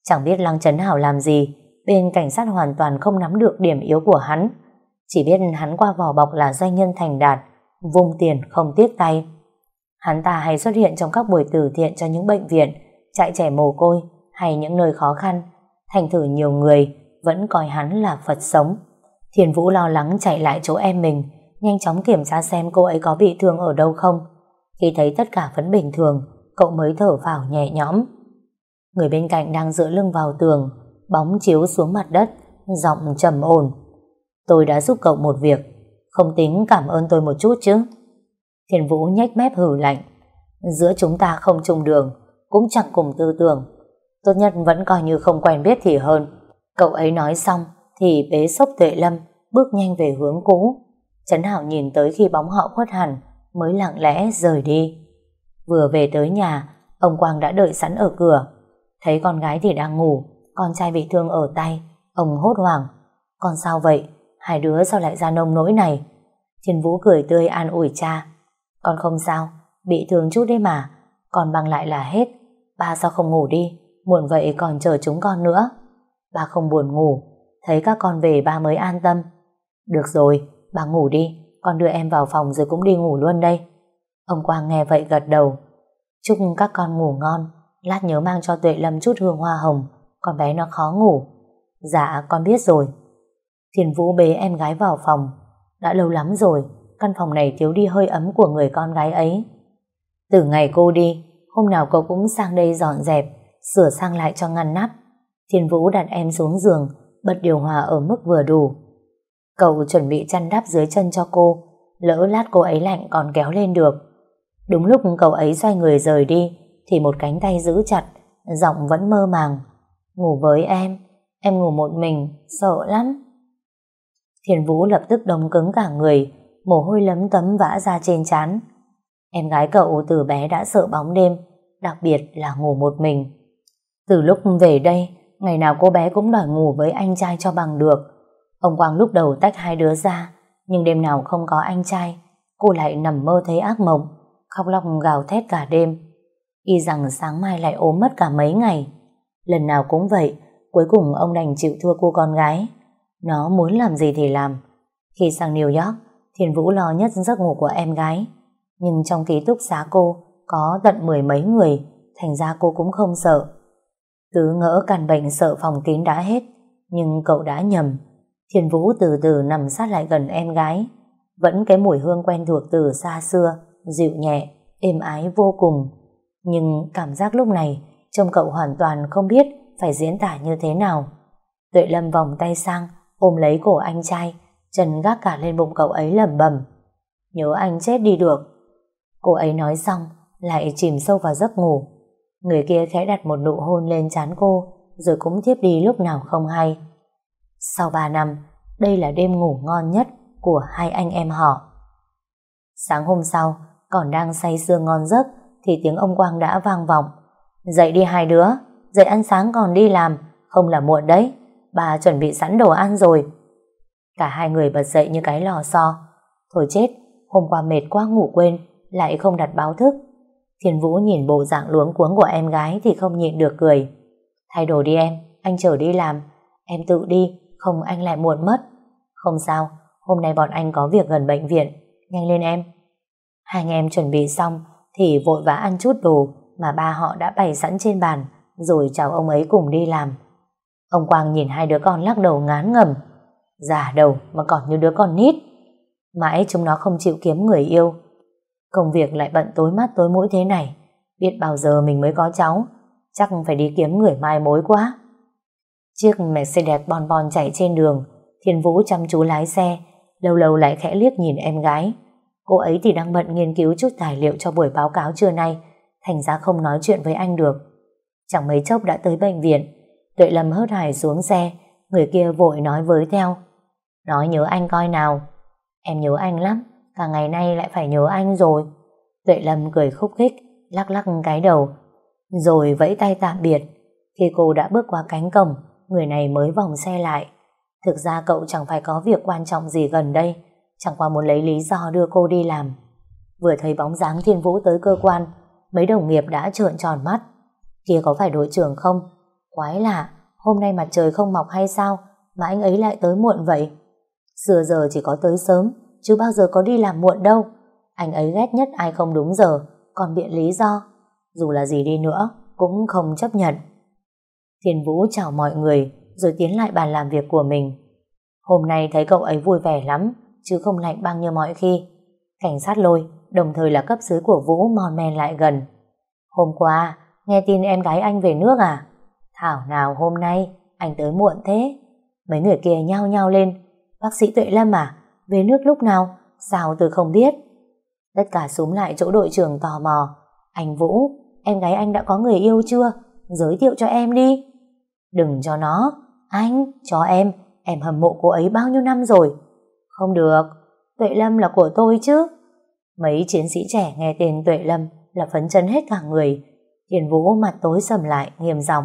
Chẳng biết Lăng Trấn Hảo làm gì, bên cảnh sát hoàn toàn không nắm được điểm yếu của hắn. Chỉ biết hắn qua vỏ bọc là doanh nhân thành đạt, vung tiền không tiếc tay. Hắn ta hay xuất hiện trong các buổi từ thiện cho những bệnh viện, chạy trẻ mồ côi hay những nơi khó khăn. Thành thử nhiều người vẫn coi hắn là Phật sống. Thiền Vũ lo lắng chạy lại chỗ em mình, nhanh chóng kiểm tra xem cô ấy có bị thương ở đâu không. Khi thấy tất cả vẫn bình thường, cậu mới thở phào nhẹ nhõm. Người bên cạnh đang dựa lưng vào tường, bóng chiếu xuống mặt đất, giọng trầm ổn. Tôi đã giúp cậu một việc, không tính cảm ơn tôi một chút chứ. Thiền Vũ nhếch mép hử lạnh. Giữa chúng ta không chung đường, cũng chẳng cùng tư tưởng. Tốt nhất vẫn coi như không quen biết thì hơn. Cậu ấy nói xong, thì bế sốc tuệ lâm, bước nhanh về hướng cũ. Trấn Hảo nhìn tới khi bóng họ khuất hẳn, mới lặng lẽ rời đi. Vừa về tới nhà, ông Quang đã đợi sẵn ở cửa. Thấy con gái thì đang ngủ, con trai bị thương ở tay. Ông hốt hoảng. Con sao vậy? Hai đứa sao lại ra nông nỗi này? Thiên Vũ cười tươi an ủi cha. Con không sao, bị thương chút đấy mà. Con băng lại là hết. Ba sao không ngủ đi? Muộn vậy còn chờ chúng con nữa. Ba không buồn ngủ. Thấy các con về ba mới an tâm. Được rồi, bà ngủ đi. Con đưa em vào phòng rồi cũng đi ngủ luôn đây. Ông Quang nghe vậy gật đầu. Chúc các con ngủ ngon. Lát nhớ mang cho Tuệ Lâm chút hương hoa hồng. Con bé nó khó ngủ. Dạ, con biết rồi. Thiền Vũ bế em gái vào phòng. Đã lâu lắm rồi, căn phòng này thiếu đi hơi ấm của người con gái ấy. Từ ngày cô đi, hôm nào cậu cũng sang đây dọn dẹp, sửa sang lại cho ngăn nắp. Thiên Vũ đặt em xuống giường, bật điều hòa ở mức vừa đủ. Cậu chuẩn bị chăn đắp dưới chân cho cô, lỡ lát cô ấy lạnh còn kéo lên được. Đúng lúc cậu ấy xoay người rời đi, thì một cánh tay giữ chặt, giọng vẫn mơ màng. Ngủ với em, em ngủ một mình, sợ lắm. Thiên Vũ lập tức đông cứng cả người, mồ hôi lấm tấm vã ra trên trán. Em gái cậu từ bé đã sợ bóng đêm, đặc biệt là ngủ một mình. Từ lúc về đây, ngày nào cô bé cũng đòi ngủ với anh trai cho bằng được. Ông Quang lúc đầu tách hai đứa ra, nhưng đêm nào không có anh trai, cô lại nằm mơ thấy ác mộng, khóc lóc gào thét cả đêm. Y rằng sáng mai lại ốm mất cả mấy ngày. Lần nào cũng vậy, cuối cùng ông đành chịu thua cô con gái. Nó muốn làm gì thì làm. Khi sang New York, Thiền Vũ lo nhất giấc ngủ của em gái. Nhưng trong ký túc xá cô có tận mười mấy người, thành ra cô cũng không sợ. Cứ ngỡ căn bệnh sợ phòng kín đã hết, nhưng cậu đã nhầm. Thiền Vũ từ từ nằm sát lại gần em gái. Vẫn cái mùi hương quen thuộc từ xa xưa, dịu nhẹ, êm ái vô cùng. Nhưng cảm giác lúc này, trông cậu hoàn toàn không biết phải diễn tả như thế nào. Tuệ Lâm vòng tay sang, ôm lấy cổ anh trai, chân gác cả lên bụng cậu ấy lẩm bẩm. Nhớ anh chết đi được. Cô ấy nói xong, lại chìm sâu vào giấc ngủ. Người kia khẽ đặt một nụ hôn lên trán cô, rồi cũng thiếp đi lúc nào không hay. Sau ba năm, đây là đêm ngủ ngon nhất của hai anh em họ. Sáng hôm sau, còn đang say sưa ngon giấc, thì tiếng ông Quang đã vang vọng. Dậy đi hai đứa, dậy ăn sáng còn đi làm, không là muộn đấy bà chuẩn bị sẵn đồ ăn rồi. Cả hai người bật dậy như cái lò xo. Thôi chết, hôm qua mệt quá ngủ quên, lại không đặt báo thức. Thiên Vũ nhìn bộ dạng luống cuống của em gái thì không nhịn được cười. Thay đồ đi em, anh chở đi làm. Em tự đi, không anh lại muộn mất. Không sao, hôm nay bọn anh có việc gần bệnh viện. Nhanh lên em. Hai anh em chuẩn bị xong thì vội vã ăn chút đồ mà ba họ đã bày sẵn trên bàn rồi chào ông ấy cùng đi làm. Ông Quang nhìn hai đứa con lắc đầu ngán ngầm. Già đầu mà còn như đứa con nít. Mãi chúng nó không chịu kiếm người yêu. Công việc lại bận tối mắt tối mũi thế này. Biết bao giờ mình mới có cháu. Chắc phải đi kiếm người mai mối quá. Chiếc Mercedes bon bon chạy trên đường. Thiên Vũ chăm chú lái xe. Lâu lâu lại khẽ liếc nhìn em gái. Cô ấy thì đang bận nghiên cứu chút tài liệu cho buổi báo cáo trưa nay. Thành ra không nói chuyện với anh được. Chẳng mấy chốc đã tới bệnh viện Tuệ Lâm hớt hải xuống xe, người kia vội nói với theo. Nói nhớ anh coi nào. Em nhớ anh lắm, cả ngày nay lại phải nhớ anh rồi. Tuệ Lâm cười khúc khích, lắc lắc cái đầu, rồi vẫy tay tạm biệt. Khi cô đã bước qua cánh cổng, người này mới vòng xe lại. Thực ra cậu chẳng phải có việc quan trọng gì gần đây, chẳng qua muốn lấy lý do đưa cô đi làm. Vừa thấy bóng dáng Thiên Vũ tới cơ quan, mấy đồng nghiệp đã trợn tròn mắt. Kia có phải đội trưởng không? Quái lạ, hôm nay mặt trời không mọc hay sao mà anh ấy lại tới muộn vậy? Xưa giờ chỉ có tới sớm, chứ bao giờ có đi làm muộn đâu. Anh ấy ghét nhất ai không đúng giờ, còn biện lý do. Dù là gì đi nữa, cũng không chấp nhận. Thiên Vũ chào mọi người, rồi tiến lại bàn làm việc của mình. Hôm nay thấy cậu ấy vui vẻ lắm, chứ không lạnh băng như mọi khi. Cảnh sát lôi, đồng thời là cấp dưới của Vũ mòn men lại gần. Hôm qua, nghe tin em gái anh về nước à? Thảo nào hôm nay, anh tới muộn thế. Mấy người kia nhao nhao lên. Bác sĩ Tuệ Lâm à? Về nước lúc nào? Sao tôi không biết? Tất cả súng lại chỗ đội trưởng tò mò. Anh Vũ, em gái anh đã có người yêu chưa? Giới thiệu cho em đi. Đừng cho nó. Anh, cho em. Em hâm mộ cô ấy bao nhiêu năm rồi. Không được. Tuệ Lâm là của tôi chứ. Mấy chiến sĩ trẻ nghe tên Tuệ Lâm là phấn chấn hết cả người. Thiền Vũ mặt tối sầm lại, nghiêm giọng.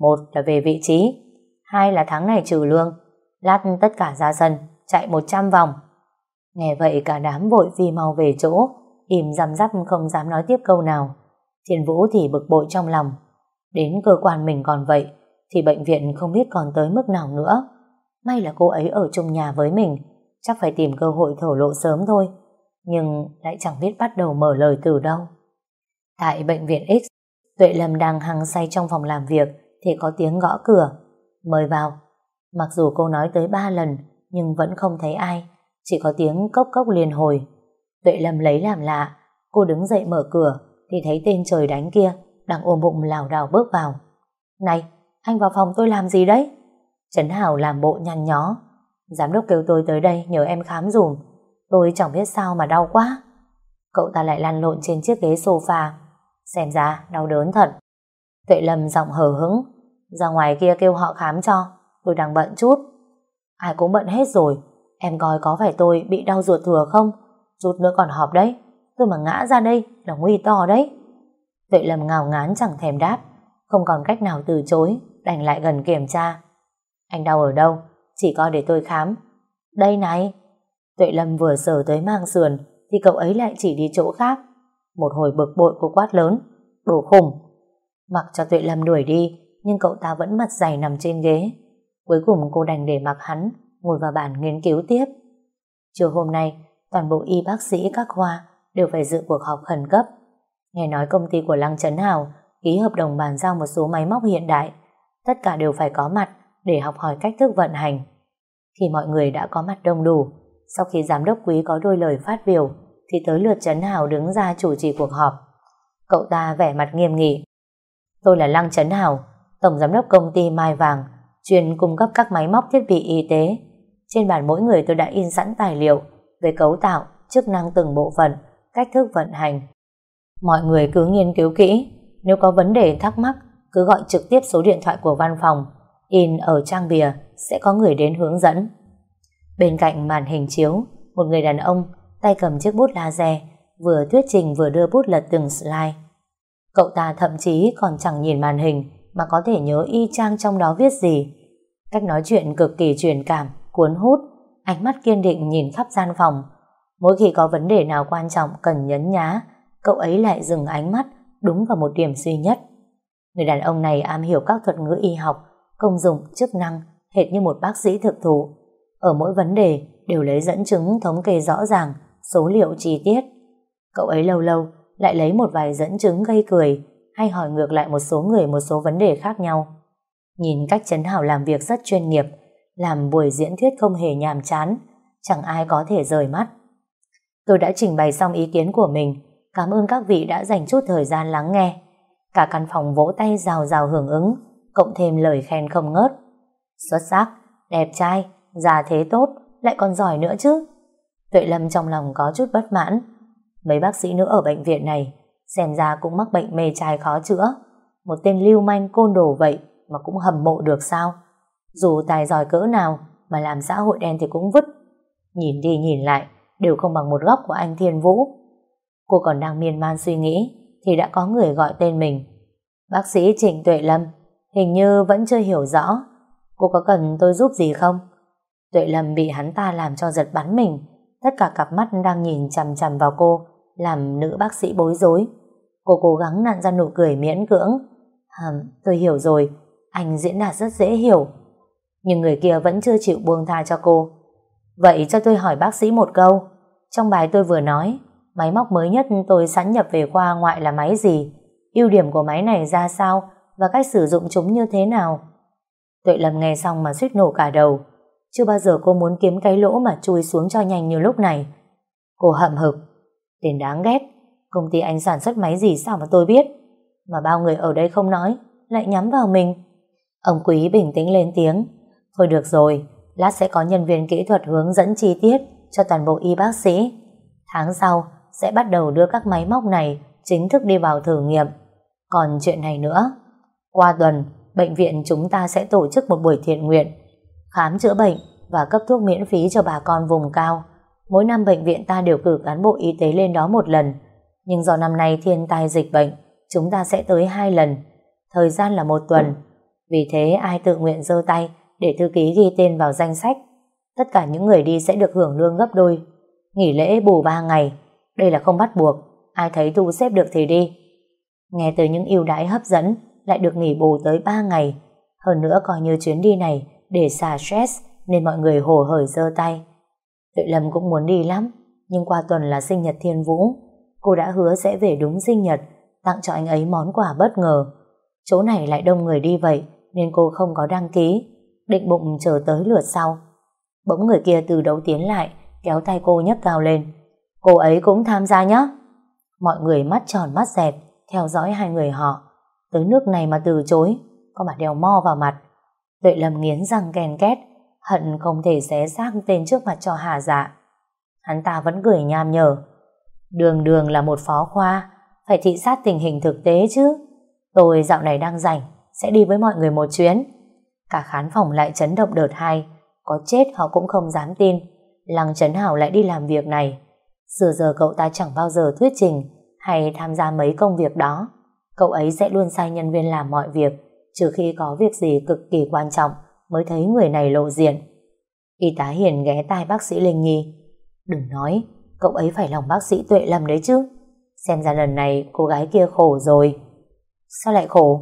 Một là về vị trí, hai là tháng này trừ lương. Lát tất cả ra sân, chạy 100 vòng. Nghe vậy cả đám vội phi mau về chỗ, im răm rắp không dám nói tiếp câu nào. Thiên Vũ thì bực bội trong lòng. Đến cơ quan mình còn vậy, thì bệnh viện không biết còn tới mức nào nữa. May là cô ấy ở chung nhà với mình, chắc phải tìm cơ hội thổ lộ sớm thôi. Nhưng lại chẳng biết bắt đầu mở lời từ đâu. Tại bệnh viện X, Tuệ Lâm đang hăng say trong phòng làm việc thì có tiếng gõ cửa. Mời vào. Mặc dù cô nói tới ba lần nhưng vẫn không thấy ai. Chỉ có tiếng cốc cốc liền hồi. Tuệ Lâm lấy làm lạ. Cô đứng dậy mở cửa thì thấy tên trời đánh kia đang ôm bụng lảo đảo bước vào. Này, anh vào phòng tôi làm gì đấy? Trấn Hảo làm bộ nhăn nhó. Giám đốc kêu tôi tới đây nhờ em khám dùm. Tôi chẳng biết sao mà đau quá. Cậu ta lại lăn lộn trên chiếc ghế sofa. Xem ra đau đớn thật. Tuệ Lâm giọng hờ hững. Ra ngoài kia kêu họ khám cho. Tôi đang bận chút. Ai cũng bận hết rồi. Em coi có phải tôi bị đau ruột thừa không? Chút nữa còn họp đấy. Tôi mà ngã ra đây là nguy to đấy. Tuệ Lâm ngào ngán chẳng thèm đáp. Không còn cách nào từ chối. Đành lại gần kiểm tra. Anh đau ở đâu? Chỉ coi để tôi khám. Đây này. Tuệ Lâm vừa sờ tới mang sườn thì cậu ấy lại chỉ đi chỗ khác. Một hồi bực bội cô quát lớn. Đồ khủng, Mặc cho Tuệ Lâm đuổi đi nhưng cậu ta vẫn mặt dày nằm trên ghế. Cuối cùng cô đành để mặc hắn ngồi vào bàn nghiên cứu tiếp. Chiều hôm nay, toàn bộ y bác sĩ các khoa đều phải dự cuộc họp khẩn cấp. Nghe nói công ty của Lăng Trấn Hào ký hợp đồng bàn giao một số máy móc hiện đại. Tất cả đều phải có mặt để học hỏi cách thức vận hành. Khi mọi người đã có mặt đông đủ, sau khi giám đốc quý có đôi lời phát biểu, thì tới lượt Trấn Hào đứng ra chủ trì cuộc họp. Cậu ta vẻ mặt nghiêm nghị. Tôi là Lăng Trấn Hào, Tổng Giám đốc công ty Mai Vàng, chuyên cung cấp các máy móc thiết bị y tế. Trên bàn mỗi người tôi đã in sẵn tài liệu về cấu tạo, chức năng từng bộ phận, cách thức vận hành. Mọi người cứ nghiên cứu kỹ, nếu có vấn đề thắc mắc, cứ gọi trực tiếp số điện thoại của văn phòng, in ở trang bìa, sẽ có người đến hướng dẫn. Bên cạnh màn hình chiếu, một người đàn ông tay cầm chiếc bút laser, vừa thuyết trình vừa đưa bút lật từng slide. Cậu ta thậm chí còn chẳng nhìn màn hình mà có thể nhớ y chang trong đó viết gì. Cách nói chuyện cực kỳ truyền cảm, cuốn hút, ánh mắt kiên định nhìn khắp gian phòng. Mỗi khi có vấn đề nào quan trọng cần nhấn nhá, cậu ấy lại dừng ánh mắt đúng vào một điểm duy nhất. Người đàn ông này am hiểu các thuật ngữ y học, công dụng, chức năng, hệt như một bác sĩ thực thụ. Ở mỗi vấn đề đều lấy dẫn chứng thống kê rõ ràng, số liệu chi tiết. Cậu ấy lâu lâu lại lấy một vài dẫn chứng gây cười hay hỏi ngược lại một số người một số vấn đề khác nhau. Nhìn cách Trấn Hảo làm việc rất chuyên nghiệp, làm buổi diễn thuyết không hề nhàm chán, chẳng ai có thể rời mắt. Tôi đã trình bày xong ý kiến của mình, cảm ơn các vị đã dành chút thời gian lắng nghe. Cả căn phòng vỗ tay rào rào hưởng ứng, cộng thêm lời khen không ngớt. Xuất sắc, đẹp trai, già thế tốt, lại còn giỏi nữa chứ. Tuệ Lâm trong lòng có chút bất mãn. Mấy bác sĩ nữa ở bệnh viện này xem ra cũng mắc bệnh mê trai khó chữa. Một tên lưu manh côn đồ vậy mà cũng hầm mộ được sao? Dù tài giỏi cỡ nào mà làm xã hội đen thì cũng vứt. Nhìn đi nhìn lại, đều không bằng một góc của anh Thiên Vũ. Cô còn đang miên man suy nghĩ, thì đã có người gọi tên mình. Bác sĩ Trịnh Tuệ Lâm, hình như vẫn chưa hiểu rõ. Cô có cần tôi giúp gì không? Tuệ Lâm bị hắn ta làm cho giật bắn mình. Tất cả cặp mắt đang nhìn chằm chằm vào cô, làm nữ bác sĩ bối rối. Cô cố gắng nặn ra nụ cười miễn cưỡng. Hầm, tôi hiểu rồi, anh diễn đạt rất dễ hiểu. Nhưng người kia vẫn chưa chịu buông tha cho cô. Vậy cho tôi hỏi bác sĩ một câu. Trong bài tôi vừa nói, máy móc mới nhất tôi sẵn nhập về khoa ngoại là máy gì? ưu điểm của máy này ra sao? Và cách sử dụng chúng như thế nào? Tuệ Lâm nghe xong mà suýt nổ cả đầu. Chưa bao giờ cô muốn kiếm cái lỗ mà chui xuống cho nhanh như lúc này. Cô hậm hực. Tên đáng ghét. Công ty anh sản xuất máy gì sao mà tôi biết? Mà bao người ở đây không nói, lại nhắm vào mình. Ông Quý bình tĩnh lên tiếng. Thôi được rồi, lát sẽ có nhân viên kỹ thuật hướng dẫn chi tiết cho toàn bộ y bác sĩ. Tháng sau sẽ bắt đầu đưa các máy móc này chính thức đi vào thử nghiệm. Còn chuyện này nữa, qua tuần, bệnh viện chúng ta sẽ tổ chức một buổi thiện nguyện, khám chữa bệnh và cấp thuốc miễn phí cho bà con vùng cao. Mỗi năm bệnh viện ta đều cử cán bộ y tế lên đó một lần, nhưng do năm nay thiên tai dịch bệnh, chúng ta sẽ tới hai lần, thời gian là một tuần. Vì thế ai tự nguyện giơ tay để thư ký ghi tên vào danh sách. Tất cả những người đi sẽ được hưởng lương gấp đôi. Nghỉ lễ bù ba ngày, đây là không bắt buộc, ai thấy thu xếp được thì đi. Nghe từ những ưu đãi hấp dẫn, lại được nghỉ bù tới 3 ngày. Hơn nữa coi như chuyến đi này để xả stress nên mọi người hồ hởi giơ tay. Tuệ Lâm cũng muốn đi lắm, nhưng qua tuần là sinh nhật Thiên Vũ. Cô đã hứa sẽ về đúng sinh nhật, tặng cho anh ấy món quà bất ngờ. Chỗ này lại đông người đi vậy, nên cô không có đăng ký, định bụng chờ tới lượt sau. Bỗng người kia từ đấu tiến lại, kéo tay cô nhấc cao lên. Cô ấy cũng tham gia nhé. Mọi người mắt tròn mắt dẹt, theo dõi hai người họ. Tới nước này mà từ chối, có mà đèo mo vào mặt. Tuệ Lâm nghiến răng kèn két, hận không thể xé xác tên trước mặt cho hà dạ. Hắn ta vẫn cười nham nhở. Đường đường là một phó khoa, phải thị sát tình hình thực tế chứ. Tôi dạo này đang rảnh, sẽ đi với mọi người một chuyến. Cả khán phòng lại chấn động đợt hai, có chết họ cũng không dám tin. Lăng Trấn Hảo lại đi làm việc này. Xưa giờ cậu ta chẳng bao giờ thuyết trình hay tham gia mấy công việc đó. Cậu ấy sẽ luôn sai nhân viên làm mọi việc, trừ khi có việc gì cực kỳ quan trọng mới thấy người này lộ diện. Y tá Hiền ghé tai bác sĩ Linh Nhi. Đừng nói, cậu ấy phải lòng bác sĩ Tuệ Lâm đấy chứ. Xem ra lần này cô gái kia khổ rồi. Sao lại khổ?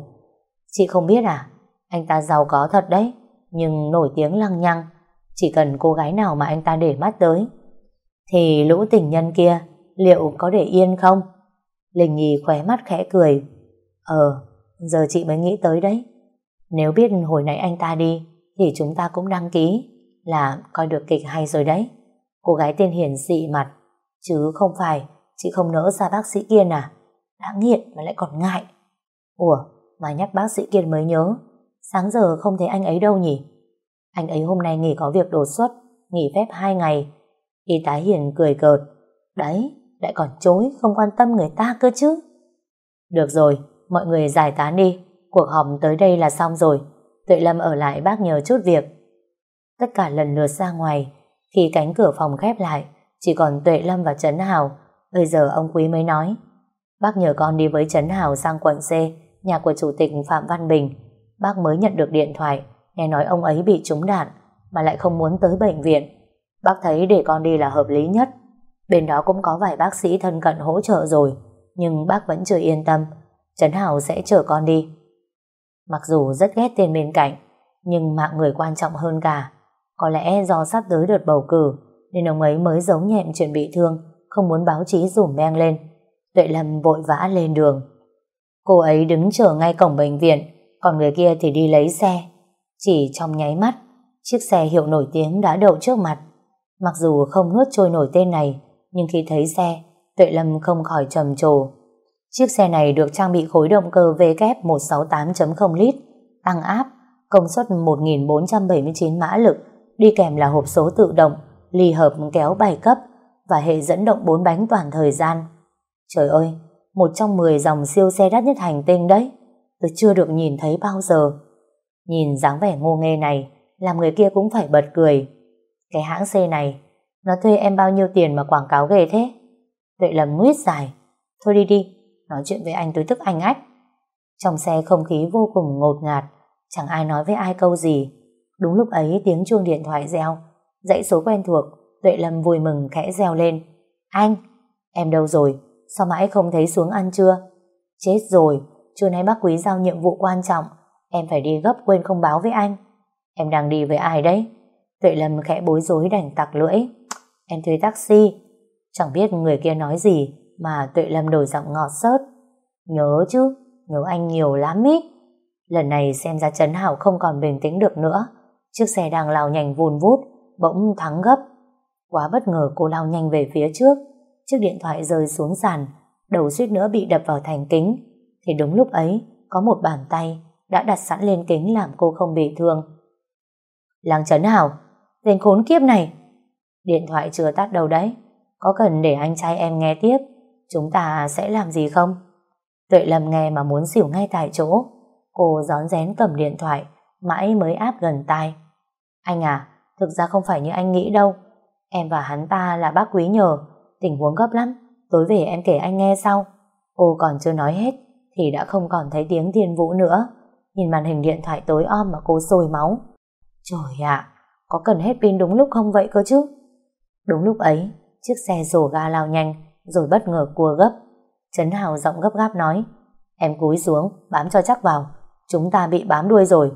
Chị không biết à? Anh ta giàu có thật đấy, nhưng nổi tiếng lăng nhăng. Chỉ cần cô gái nào mà anh ta để mắt tới, thì lũ tình nhân kia liệu có để yên không? Linh Nhi khóe mắt khẽ cười. Ờ, giờ chị mới nghĩ tới đấy. Nếu biết hồi nãy anh ta đi, thì chúng ta cũng đăng ký, là coi được kịch hay rồi đấy. Cô gái tên Hiền dị mặt, chứ không phải chị không nỡ ra bác sĩ Kiên à? Đã nghiện mà lại còn ngại. Ủa, mà nhắc bác sĩ Kiên mới nhớ, sáng giờ không thấy anh ấy đâu nhỉ? Anh ấy hôm nay nghỉ có việc đột xuất, nghỉ phép hai ngày. Y tá Hiền cười cợt. Đấy, lại còn chối không quan tâm người ta cơ chứ. Được rồi, mọi người giải tán đi, cuộc họp tới đây là xong rồi. Tuệ Lâm ở lại bác nhờ chút việc. Tất cả lần lượt ra ngoài, khi cánh cửa phòng khép lại, chỉ còn Tuệ Lâm và Trấn Hào. Bây giờ ông Quý mới nói, bác nhờ con đi với Trấn Hào sang quận C, nhà của Chủ tịch Phạm Văn Bình. Bác mới nhận được điện thoại, nghe nói ông ấy bị trúng đạn, mà lại không muốn tới bệnh viện. Bác thấy để con đi là hợp lý nhất. Bên đó cũng có vài bác sĩ thân cận hỗ trợ rồi, nhưng bác vẫn chưa yên tâm. Trấn Hào sẽ chở con đi. Mặc dù rất ghét tên bên cạnh, nhưng mạng người quan trọng hơn cả. Có lẽ do sắp tới đợt bầu cử, nên ông ấy mới giấu nhẹm chuyện bị thương, không muốn báo chí rủm beng lên. Tuệ Lâm vội vã lên đường. Cô ấy đứng chờ ngay cổng bệnh viện, còn người kia thì đi lấy xe. Chỉ trong nháy mắt, chiếc xe hiệu nổi tiếng đã đậu trước mặt. Mặc dù không nuốt trôi nổi tên này, nhưng khi thấy xe, Tuệ Lâm không khỏi trầm trồ. Chiếc xe này được trang bị khối động cơ W168.0 lít, tăng áp, công suất 1.479 mã lực, đi kèm là hộp số tự động, ly hợp kéo 7 cấp và hệ dẫn động 4 bánh toàn thời gian. Trời ơi, một trong 10 dòng siêu xe đắt nhất hành tinh đấy, tôi chưa được nhìn thấy bao giờ. Nhìn dáng vẻ ngô nghê này, làm người kia cũng phải bật cười. Cái hãng xe này, nó thuê em bao nhiêu tiền mà quảng cáo ghê thế? Tuệ là nguyết dài. Thôi đi đi, nói chuyện với anh tôi tức anh ách. Trong xe không khí vô cùng ngột ngạt, chẳng ai nói với ai câu gì. Đúng lúc ấy tiếng chuông điện thoại reo, dãy số quen thuộc, Tuệ Lâm vui mừng khẽ reo lên. Anh, em đâu rồi? Sao mãi không thấy xuống ăn chưa? Chết rồi, trưa nay bác quý giao nhiệm vụ quan trọng, em phải đi gấp quên không báo với anh. Em đang đi với ai đấy? Tuệ Lâm khẽ bối rối đành tặc lưỡi. Em thuê taxi. Chẳng biết người kia nói gì mà Tuệ Lâm đổi giọng ngọt sớt. Nhớ chứ, nhớ anh nhiều lắm ý. Lần này xem ra Trấn Hảo không còn bình tĩnh được nữa. Chiếc xe đang lao nhanh vùn vút, bỗng thắng gấp. Quá bất ngờ cô lao nhanh về phía trước. Chiếc điện thoại rơi xuống sàn, đầu suýt nữa bị đập vào thành kính. Thì đúng lúc ấy, có một bàn tay đã đặt sẵn lên kính làm cô không bị thương. Làng Trấn Hảo, tên khốn kiếp này. Điện thoại chưa tắt đâu đấy. Có cần để anh trai em nghe tiếp, chúng ta sẽ làm gì không? Tuệ Lâm nghe mà muốn xỉu ngay tại chỗ. Cô gión rén cầm điện thoại, mãi mới áp gần tai. Anh à, thực ra không phải như anh nghĩ đâu. Em và hắn ta là bác quý nhờ, tình huống gấp lắm, tối về em kể anh nghe sau. Cô còn chưa nói hết, thì đã không còn thấy tiếng thiên vũ nữa. Nhìn màn hình điện thoại tối om mà cô sôi máu. Trời ạ, có cần hết pin đúng lúc không vậy cơ chứ? Đúng lúc ấy, chiếc xe rổ ga lao nhanh, rồi bất ngờ cua gấp. Trấn Hào giọng gấp gáp nói, em cúi xuống, bám cho chắc vào, chúng ta bị bám đuôi rồi.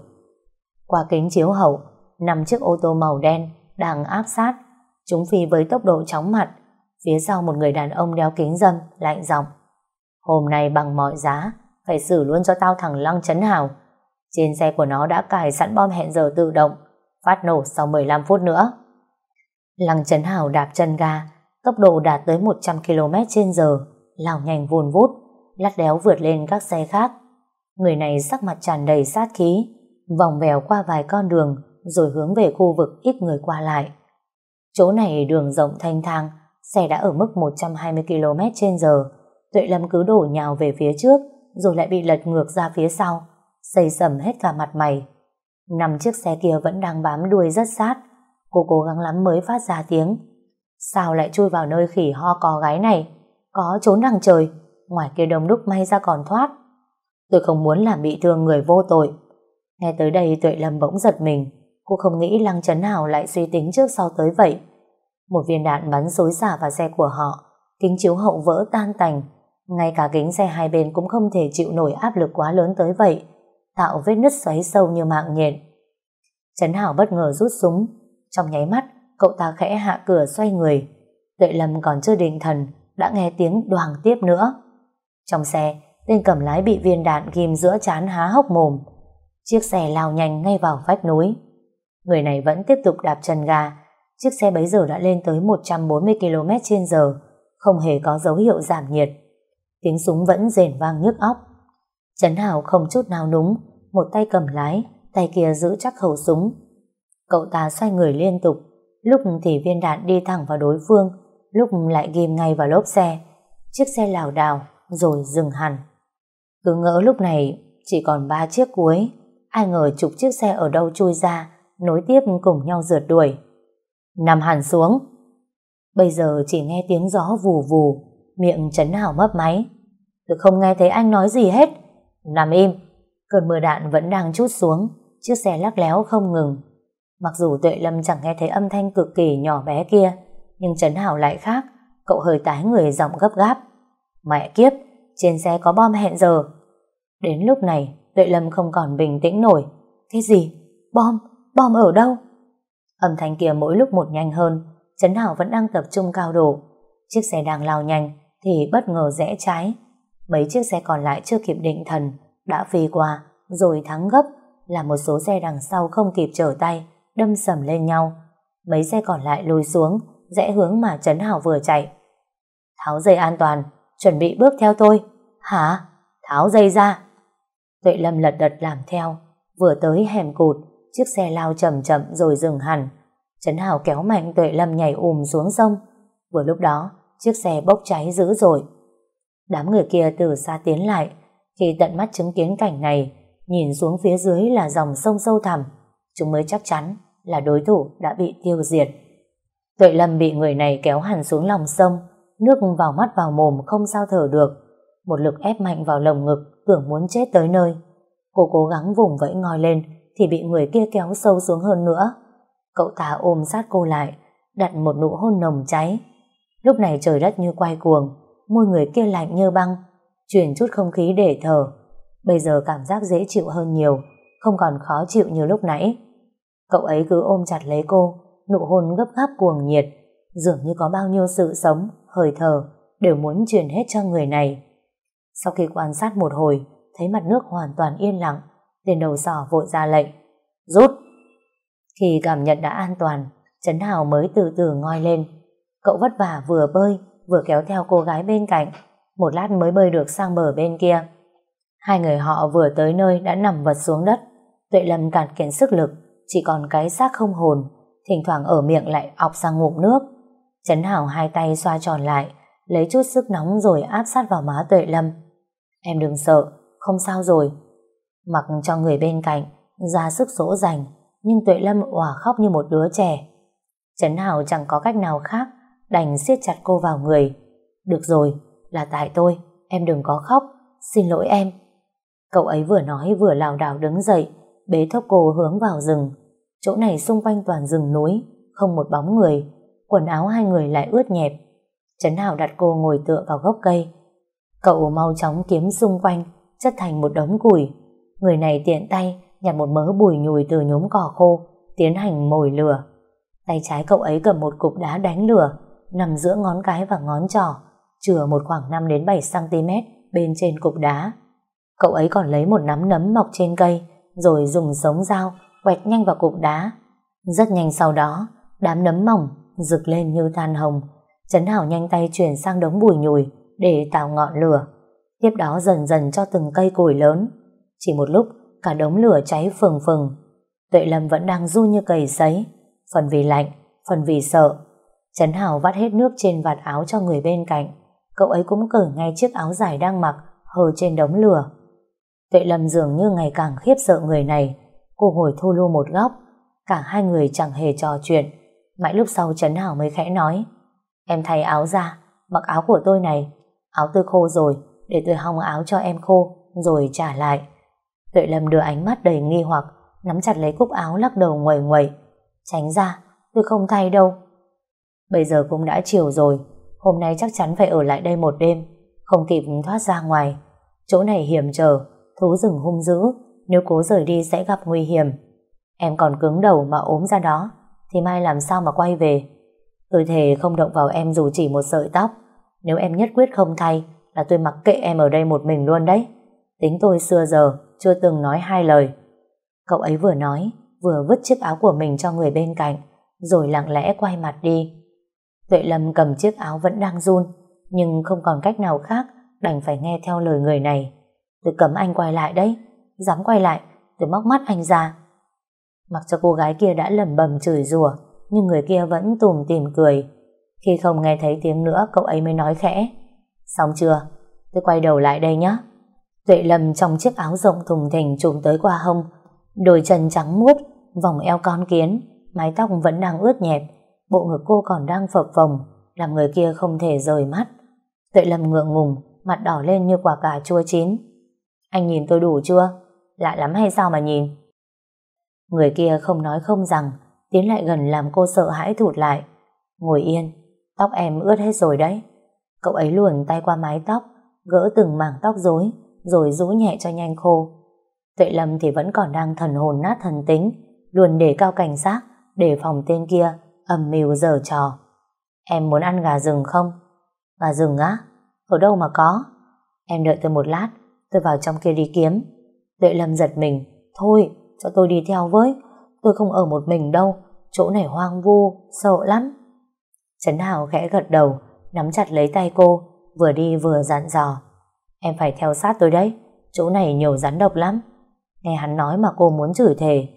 Qua kính chiếu hậu, nằm chiếc ô tô màu đen đang áp sát, chúng phi với tốc độ chóng mặt, phía sau một người đàn ông đeo kính dâm, lạnh giọng. Hôm nay bằng mọi giá, phải xử luôn cho tao thằng Lăng Trấn Hào. Trên xe của nó đã cài sẵn bom hẹn giờ tự động, phát nổ sau 15 phút nữa. Lăng Trấn Hào đạp chân ga, tốc độ đạt tới 100 km trên giờ, lao nhanh vùn vút, lắt đéo vượt lên các xe khác. Người này sắc mặt tràn đầy sát khí, vòng vèo qua vài con đường, rồi hướng về khu vực ít người qua lại. Chỗ này đường rộng thanh thang, xe đã ở mức 120 km trên giờ, Tuệ Lâm cứ đổ nhào về phía trước, rồi lại bị lật ngược ra phía sau, xây sầm hết cả mặt mày. Năm chiếc xe kia vẫn đang bám đuôi rất sát, cô cố gắng lắm mới phát ra tiếng. Sao lại chui vào nơi khỉ ho có gái này? Có trốn đằng trời, ngoài kia đông đúc may ra còn thoát. Tôi không muốn làm bị thương người vô tội. Nghe tới đây Tuệ Lâm bỗng giật mình, cô không nghĩ Lăng Trấn Hào lại suy tính trước sau tới vậy. Một viên đạn bắn xối xả vào xe của họ, kính chiếu hậu vỡ tan tành, ngay cả kính xe hai bên cũng không thể chịu nổi áp lực quá lớn tới vậy, tạo vết nứt xoáy sâu như mạng nhện. Trấn Hảo bất ngờ rút súng, trong nháy mắt, cậu ta khẽ hạ cửa xoay người. Tuệ Lâm còn chưa định thần, đã nghe tiếng đoàn tiếp nữa. Trong xe, tên cầm lái bị viên đạn ghim giữa chán há hốc mồm. Chiếc xe lao nhanh ngay vào vách núi. Người này vẫn tiếp tục đạp chân ga. Chiếc xe bấy giờ đã lên tới 140 km trên giờ, không hề có dấu hiệu giảm nhiệt. Tiếng súng vẫn rền vang nhức óc. Trấn Hào không chút nào núng, một tay cầm lái, tay kia giữ chắc khẩu súng. Cậu ta xoay người liên tục, lúc thì viên đạn đi thẳng vào đối phương, lúc lại ghim ngay vào lốp xe. Chiếc xe lảo đảo, rồi dừng hẳn. Cứ ngỡ lúc này chỉ còn ba chiếc cuối, ai ngờ chục chiếc xe ở đâu chui ra, nối tiếp cùng nhau rượt đuổi. Nằm hẳn xuống. Bây giờ chỉ nghe tiếng gió vù vù, miệng Trấn Hảo mấp máy. Tôi không nghe thấy anh nói gì hết. Nằm im. Cơn mưa đạn vẫn đang chút xuống, chiếc xe lắc léo không ngừng. Mặc dù Tuệ Lâm chẳng nghe thấy âm thanh cực kỳ nhỏ bé kia, nhưng Trấn Hảo lại khác, cậu hơi tái người giọng gấp gáp. Mẹ kiếp, trên xe có bom hẹn giờ. Đến lúc này, Tuệ Lâm không còn bình tĩnh nổi. Cái gì? Bom? Bom ở đâu? Âm thanh kia mỗi lúc một nhanh hơn, Trấn Hảo vẫn đang tập trung cao độ. Chiếc xe đang lao nhanh, thì bất ngờ rẽ trái. Mấy chiếc xe còn lại chưa kịp định thần, đã phi qua, rồi thắng gấp, là một số xe đằng sau không kịp trở tay, đâm sầm lên nhau. Mấy xe còn lại lùi xuống, rẽ hướng mà Trấn Hảo vừa chạy. Tháo dây an toàn, chuẩn bị bước theo tôi. Hả? Tháo dây ra. Tuệ Lâm lật đật làm theo, vừa tới hẻm cụt, chiếc xe lao chậm chậm rồi dừng hẳn. Trấn Hảo kéo mạnh Tuệ Lâm nhảy ùm xuống sông. Vừa lúc đó, chiếc xe bốc cháy dữ dội. Đám người kia từ xa tiến lại, khi tận mắt chứng kiến cảnh này, nhìn xuống phía dưới là dòng sông sâu thẳm, chúng mới chắc chắn là đối thủ đã bị tiêu diệt. Tuệ Lâm bị người này kéo hẳn xuống lòng sông, nước vào mắt vào mồm không sao thở được. Một lực ép mạnh vào lồng ngực, tưởng muốn chết tới nơi. Cô cố gắng vùng vẫy ngoi lên, thì bị người kia kéo sâu xuống hơn nữa. Cậu ta ôm sát cô lại, đặt một nụ hôn nồng cháy. Lúc này trời đất như quay cuồng, môi người kia lạnh như băng, chuyển chút không khí để thở. Bây giờ cảm giác dễ chịu hơn nhiều, không còn khó chịu như lúc nãy. Cậu ấy cứ ôm chặt lấy cô, nụ hôn gấp gáp cuồng nhiệt, dường như có bao nhiêu sự sống, hơi thở, đều muốn truyền hết cho người này. Sau khi quan sát một hồi, thấy mặt nước hoàn toàn yên lặng, tên đầu sỏ vội ra lệnh. Rút! Khi cảm nhận đã an toàn, Trấn Hào mới từ từ ngoi lên. Cậu vất vả vừa bơi, vừa kéo theo cô gái bên cạnh. Một lát mới bơi được sang bờ bên kia. Hai người họ vừa tới nơi đã nằm vật xuống đất. Tuệ Lâm cạn kiệt sức lực, chỉ còn cái xác không hồn, thỉnh thoảng ở miệng lại ọc sang ngụm nước. Trấn Hảo hai tay xoa tròn lại, lấy chút sức nóng rồi áp sát vào má Tuệ Lâm. Em đừng sợ, không sao rồi. Mặc cho người bên cạnh, ra sức dỗ dành, nhưng Tuệ Lâm òa khóc như một đứa trẻ. Trấn Hảo chẳng có cách nào khác, đành siết chặt cô vào người. Được rồi, là tại tôi, em đừng có khóc, xin lỗi em. Cậu ấy vừa nói vừa lảo đảo đứng dậy, bế thốc cô hướng vào rừng. Chỗ này xung quanh toàn rừng núi, không một bóng người, quần áo hai người lại ướt nhẹp. Trấn Hảo đặt cô ngồi tựa vào gốc cây. Cậu mau chóng kiếm xung quanh, chất thành một đống củi. Người này tiện tay nhặt một mớ bùi nhùi từ nhúm cỏ khô, tiến hành mồi lửa. Tay trái cậu ấy cầm một cục đá đánh lửa, nằm giữa ngón cái và ngón trỏ, chừa một khoảng 5 đến 7 cm bên trên cục đá. Cậu ấy còn lấy một nắm nấm mọc trên cây, rồi dùng sống dao quẹt nhanh vào cục đá. Rất nhanh sau đó, đám nấm mỏng rực lên như than hồng. Trấn Hảo nhanh tay chuyển sang đống bùi nhùi để tạo ngọn lửa. Tiếp đó dần dần cho từng cây củi lớn. Chỉ một lúc, cả đống lửa cháy phừng phừng. Tuệ Lâm vẫn đang run như cầy sấy, phần vì lạnh, phần vì sợ. Trấn Hảo vắt hết nước trên vạt áo cho người bên cạnh. Cậu ấy cũng cởi ngay chiếc áo dài đang mặc, hờ trên đống lửa. Tuệ Lâm dường như ngày càng khiếp sợ người này. Cô ngồi thu lưu một góc. Cả hai người chẳng hề trò chuyện. Mãi lúc sau Trấn Hảo mới khẽ nói Em thay áo ra, mặc áo của tôi này. Áo tôi khô rồi, để tôi hong áo cho em khô, rồi trả lại. Tuệ Lâm đưa ánh mắt đầy nghi hoặc, nắm chặt lấy cúc áo lắc đầu nguầy nguầy. Tránh ra, tôi không thay đâu. Bây giờ cũng đã chiều rồi, hôm nay chắc chắn phải ở lại đây một đêm, không kịp thoát ra ngoài. Chỗ này hiểm trở, thú rừng hung dữ, nếu cố rời đi sẽ gặp nguy hiểm. Em còn cứng đầu mà ốm ra đó, thì mai làm sao mà quay về. Tôi thề không động vào em dù chỉ một sợi tóc. Nếu em nhất quyết không thay, là tôi mặc kệ em ở đây một mình luôn đấy. Tính tôi xưa giờ, chưa từng nói hai lời. Cậu ấy vừa nói, vừa vứt chiếc áo của mình cho người bên cạnh, rồi lặng lẽ quay mặt đi. Tuệ Lâm cầm chiếc áo vẫn đang run, nhưng không còn cách nào khác, đành phải nghe theo lời người này. Tôi cấm anh quay lại đấy, dám quay lại, tôi móc mắt anh ra. Mặc cho cô gái kia đã lẩm bẩm chửi rủa, nhưng người kia vẫn tủm tìm cười. Khi không nghe thấy tiếng nữa, cậu ấy mới nói khẽ. Xong chưa? Tôi quay đầu lại đây nhé. Tuệ Lâm trong chiếc áo rộng thùng thình trùm tới qua hông, đôi chân trắng muốt, vòng eo con kiến, mái tóc vẫn đang ướt nhẹp, bộ ngực cô còn đang phập phồng, làm người kia không thể rời mắt. Tuệ Lâm ngượng ngùng, mặt đỏ lên như quả cà chua chín. Anh nhìn tôi đủ chưa? Lạ lắm hay sao mà nhìn? Người kia không nói không rằng, tiến lại gần làm cô sợ hãi thụt lại. Ngồi yên, tóc em ướt hết rồi đấy. Cậu ấy luồn tay qua mái tóc, gỡ từng mảng tóc rối, rồi rũ nhẹ cho nhanh khô. Tuệ Lâm thì vẫn còn đang thần hồn nát thần tính, luôn để cao cảnh giác, để phòng tên kia, ầm mưu giờ trò. Em muốn ăn gà rừng không? Gà rừng á? Ở đâu mà có? Em đợi tôi một lát, tôi vào trong kia đi kiếm. Tuệ Lâm giật mình, thôi, cho tôi đi theo với, tôi không ở một mình đâu, chỗ này hoang vu, sợ lắm. Trấn Hào khẽ gật đầu, nắm chặt lấy tay cô, vừa đi vừa dặn dò. Em phải theo sát tôi đấy, chỗ này nhiều rắn độc lắm. Nghe hắn nói mà cô muốn chửi thề,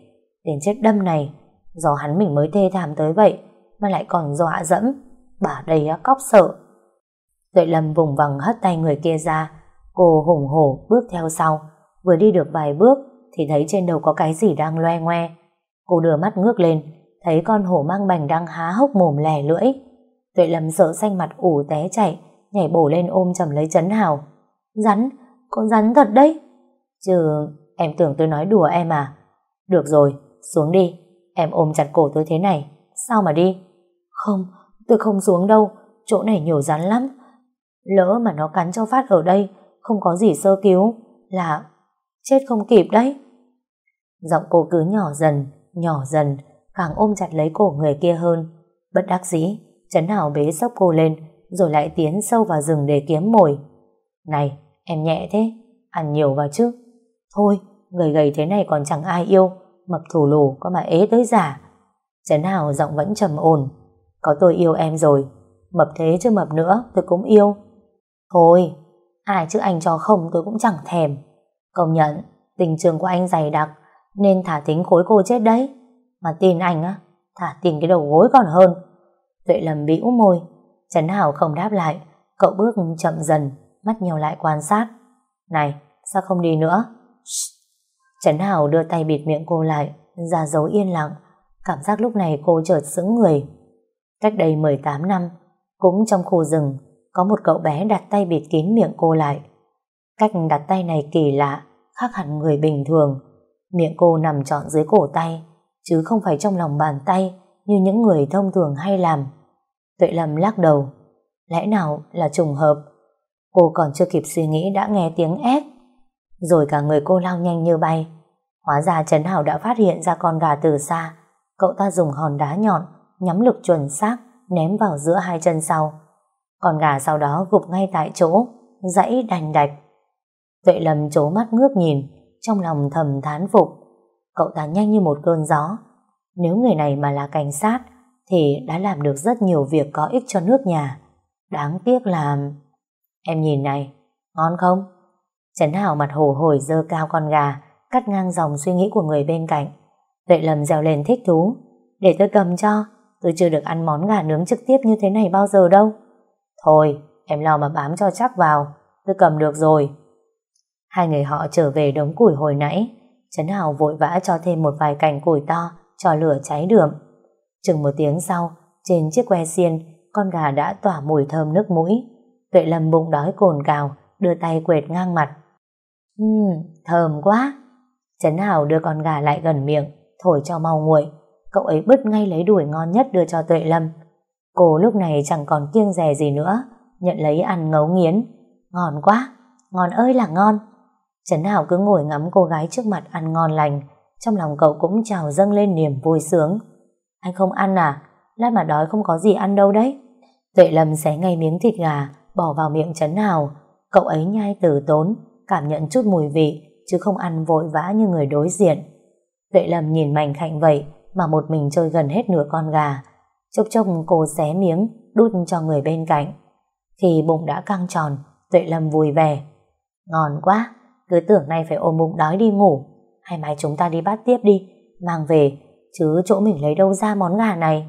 đến chết đâm này, do hắn mình mới thê thảm tới vậy, mà lại còn dọa dẫm, bà đây á cóc sợ. Tuệ Lâm vùng vằng hất tay người kia ra, cô hùng hổ bước theo sau, vừa đi được vài bước thì thấy trên đầu có cái gì đang loe ngoe. Cô đưa mắt ngước lên, thấy con hổ mang bành đang há hốc mồm lè lưỡi. Tuệ Lâm sợ xanh mặt ủ té chạy, nhảy bổ lên ôm chầm lấy Trấn Hào. Rắn, con rắn thật đấy. Chứ em tưởng tôi nói đùa em à? Được rồi, xuống đi. Em ôm chặt cổ tôi thế này, sao mà đi? Không, tôi không xuống đâu, chỗ này nhiều rắn lắm. Lỡ mà nó cắn cho phát ở đây, không có gì sơ cứu, là chết không kịp đấy. Giọng cô cứ nhỏ dần, nhỏ dần, càng ôm chặt lấy cổ người kia hơn. Bất đắc dĩ, Trấn Hảo bế sốc cô lên, rồi lại tiến sâu vào rừng để kiếm mồi. Này, em nhẹ thế, ăn nhiều vào chứ. Thôi, người gầy thế này còn chẳng ai yêu, mập thủ lù có mà ế tới giả. Trấn Hảo giọng vẫn trầm ổn. Có tôi yêu em rồi, mập thế chứ mập nữa tôi cũng yêu. Thôi, ai chứ anh cho không tôi cũng chẳng thèm. Công nhận, tình trường của anh dày đặc, nên thả tính khối cô chết đấy. Mà tin anh á, thả tin cái đầu gối còn hơn. Tuệ lầm bĩu môi, Trấn Hảo không đáp lại, cậu bước chậm dần, mắt nhiều lại quan sát. Này, sao không đi nữa? Trấn Hảo đưa tay bịt miệng cô lại, ra dấu yên lặng. Cảm giác lúc này cô chợt sững người. Cách đây 18 năm, cũng trong khu rừng, có một cậu bé đặt tay bịt kín miệng cô lại. Cách đặt tay này kỳ lạ, khác hẳn người bình thường. Miệng cô nằm trọn dưới cổ tay, chứ không phải trong lòng bàn tay như những người thông thường hay làm. Tuệ Lâm lắc đầu. Lẽ nào là trùng hợp? Cô còn chưa kịp suy nghĩ đã nghe tiếng ép. Rồi cả người cô lao nhanh như bay. Hóa ra Trấn Hảo đã phát hiện ra con gà từ xa. Cậu ta dùng hòn đá nhọn, nhắm lực chuẩn xác, ném vào giữa hai chân sau. Con gà sau đó gục ngay tại chỗ, dãy đành đạch. Tuệ Lâm chố mắt ngước nhìn, trong lòng thầm thán phục. Cậu ta nhanh như một cơn gió. Nếu người này mà là cảnh sát, thì đã làm được rất nhiều việc có ích cho nước nhà. Đáng tiếc là... Em nhìn này, ngon không? Trấn Hảo mặt hồ hồi dơ cao con gà, cắt ngang dòng suy nghĩ của người bên cạnh. Tuệ Lâm dèo lên thích thú. Để tôi cầm cho, tôi chưa được ăn món gà nướng trực tiếp như thế này bao giờ đâu. Thôi, em lo mà bám cho chắc vào, tôi cầm được rồi. Hai người họ trở về đống củi hồi nãy, Trấn Hào vội vã cho thêm một vài cành củi to, cho lửa cháy đượm. Chừng một tiếng sau, trên chiếc que xiên, con gà đã tỏa mùi thơm nước mũi. Tuệ Lâm bụng đói cồn cào, đưa tay quệt ngang mặt. Ừm, thơm quá. Trấn Hào đưa con gà lại gần miệng, thổi cho mau nguội. Cậu ấy bứt ngay lấy đuổi ngon nhất đưa cho Tuệ Lâm. Cô lúc này chẳng còn kiêng rè gì nữa, nhận lấy ăn ngấu nghiến. Ngon quá, ngon ơi là ngon. Trấn Hảo cứ ngồi ngắm cô gái trước mặt ăn ngon lành, trong lòng cậu cũng trào dâng lên niềm vui sướng. Anh không ăn à? Lát mà đói không có gì ăn đâu đấy. Tuệ Lâm xé ngay miếng thịt gà, bỏ vào miệng Trấn Hảo. Cậu ấy nhai từ tốn, cảm nhận chút mùi vị, chứ không ăn vội vã như người đối diện. Tuệ Lâm nhìn mảnh khạnh vậy, mà một mình chơi gần hết nửa con gà. Chốc chốc cô xé miếng, đút cho người bên cạnh. Khi bụng đã căng tròn, Tuệ Lâm vui vẻ. Ngon quá, cứ tưởng nay phải ôm bụng đói đi ngủ. Hay mai chúng ta đi bắt tiếp đi, mang về, chứ chỗ mình lấy đâu ra món gà này.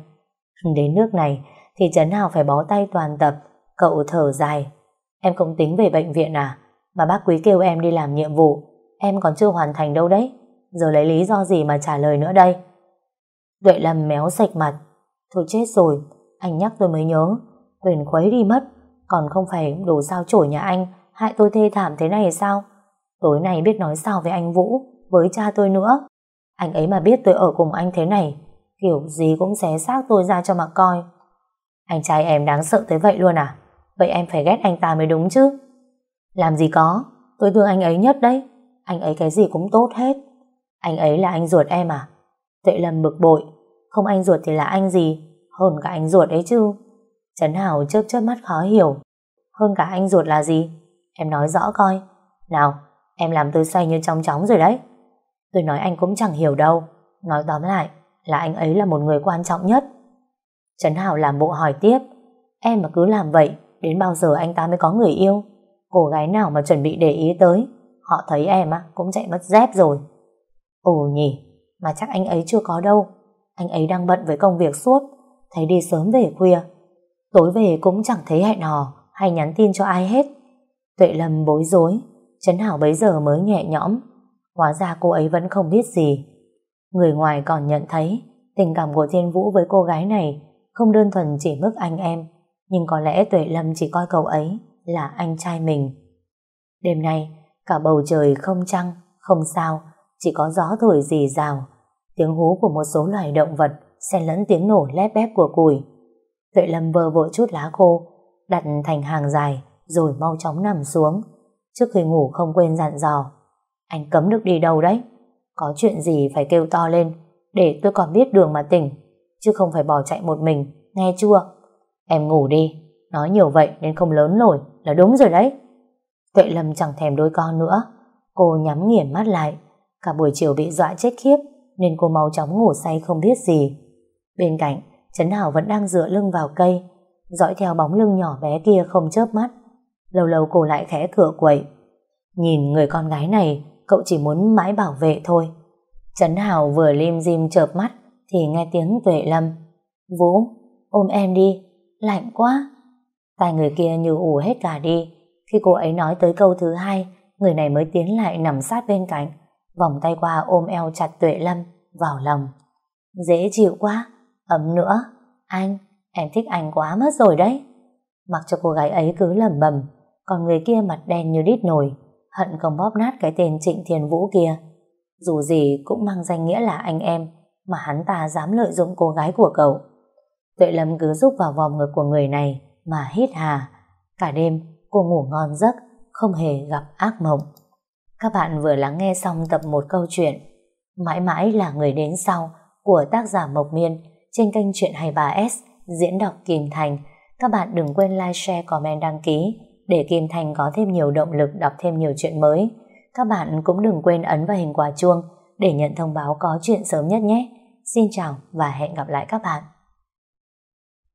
Đến nước này, thì Trấn Hào phải bó tay toàn tập, cậu thở dài. Em không tính về bệnh viện à? Mà bác quý kêu em đi làm nhiệm vụ, em còn chưa hoàn thành đâu đấy. Giờ lấy lý do gì mà trả lời nữa đây? Tuệ Lâm méo sạch mặt. Thôi chết rồi, anh nhắc tôi mới nhớ. Quyền khuấy đi mất, còn không phải đồ sao chổi nhà anh, hại tôi thê thảm thế này sao? Tối nay biết nói sao với anh Vũ, với cha tôi nữa. Anh ấy mà biết tôi ở cùng anh thế này, kiểu gì cũng xé xác tôi ra cho mà coi. Anh trai em đáng sợ tới vậy luôn à? Vậy em phải ghét anh ta mới đúng chứ. Làm gì có, tôi thương anh ấy nhất đấy. Anh ấy cái gì cũng tốt hết. Anh ấy là anh ruột em à? Tuệ Lâm bực bội, không anh ruột thì là anh gì? Hơn cả anh ruột ấy chứ. Trấn Hảo chớp chớp mắt khó hiểu. Hơn cả anh ruột là gì? Em nói rõ coi. Nào, em làm tôi say như trong chóng rồi đấy. Tôi nói anh cũng chẳng hiểu đâu. Nói tóm lại là anh ấy là một người quan trọng nhất. Trấn Hảo làm bộ hỏi tiếp. Em mà cứ làm vậy, đến bao giờ anh ta mới có người yêu? Cô gái nào mà chuẩn bị để ý tới, họ thấy em á cũng chạy mất dép rồi. Ồ nhỉ, mà chắc anh ấy chưa có đâu. Anh ấy đang bận với công việc suốt, thấy đi sớm về khuya. Tối về cũng chẳng thấy hẹn hò hay nhắn tin cho ai hết. Tuệ Lâm bối rối, Trấn Hảo bấy giờ mới nhẹ nhõm. Hóa ra cô ấy vẫn không biết gì. Người ngoài còn nhận thấy tình cảm của Thiên Vũ với cô gái này không đơn thuần chỉ mức anh em, nhưng có lẽ Tuệ Lâm chỉ coi cậu ấy là anh trai mình. Đêm nay, cả bầu trời không trăng, không sao, chỉ có gió thổi rì rào, tiếng hú của một số loài động vật xen lẫn tiếng nổ lép bép của củi. Tuệ Lâm vơ vội chút lá khô, đặt thành hàng dài, rồi mau chóng nằm xuống. Trước khi ngủ không quên dặn dò. Anh cấm được đi đâu đấy? Có chuyện gì phải kêu to lên, để tôi còn biết đường mà tỉnh, chứ không phải bỏ chạy một mình, nghe chưa? Em ngủ đi, nói nhiều vậy nên không lớn nổi, là đúng rồi đấy. Tuệ Lâm chẳng thèm đôi con nữa, cô nhắm nghiền mắt lại, cả buổi chiều bị dọa chết khiếp, nên cô mau chóng ngủ say không biết gì. Bên cạnh, Trấn Hảo vẫn đang dựa lưng vào cây, dõi theo bóng lưng nhỏ bé kia không chớp mắt. Lâu lâu cô lại khẽ cửa quậy. Nhìn người con gái này, cậu chỉ muốn mãi bảo vệ thôi. Trấn hào vừa lim dim chợp mắt, thì nghe tiếng Tuệ Lâm. Vũ, ôm em đi, lạnh quá. Tai người kia như ủ hết cả đi. Khi cô ấy nói tới câu thứ hai, người này mới tiến lại nằm sát bên cạnh, vòng tay qua ôm eo chặt Tuệ Lâm vào lòng. Dễ chịu quá, ấm nữa. Anh, em thích anh quá mất rồi đấy. Mặc cho cô gái ấy cứ lẩm bẩm, còn người kia mặt đen như đít nồi, hận không bóp nát cái tên Trịnh Thiên Vũ kia. Dù gì cũng mang danh nghĩa là anh em, mà hắn ta dám lợi dụng cô gái của cậu. Tuệ Lâm cứ rúc vào vòng ngực của người này mà hít hà. Cả đêm cô ngủ ngon giấc, không hề gặp ác mộng. Các bạn vừa lắng nghe xong tập một câu chuyện Mãi mãi là người đến sau của tác giả Mộc Miên trên kênh Chuyện 23S diễn đọc Kim Thành. Các bạn đừng quên like, share, comment, đăng ký để Kim Thành có thêm nhiều động lực đọc thêm nhiều chuyện mới. Các bạn cũng đừng quên ấn vào hình quả chuông để nhận thông báo có chuyện sớm nhất nhé. Xin chào và hẹn gặp lại các bạn.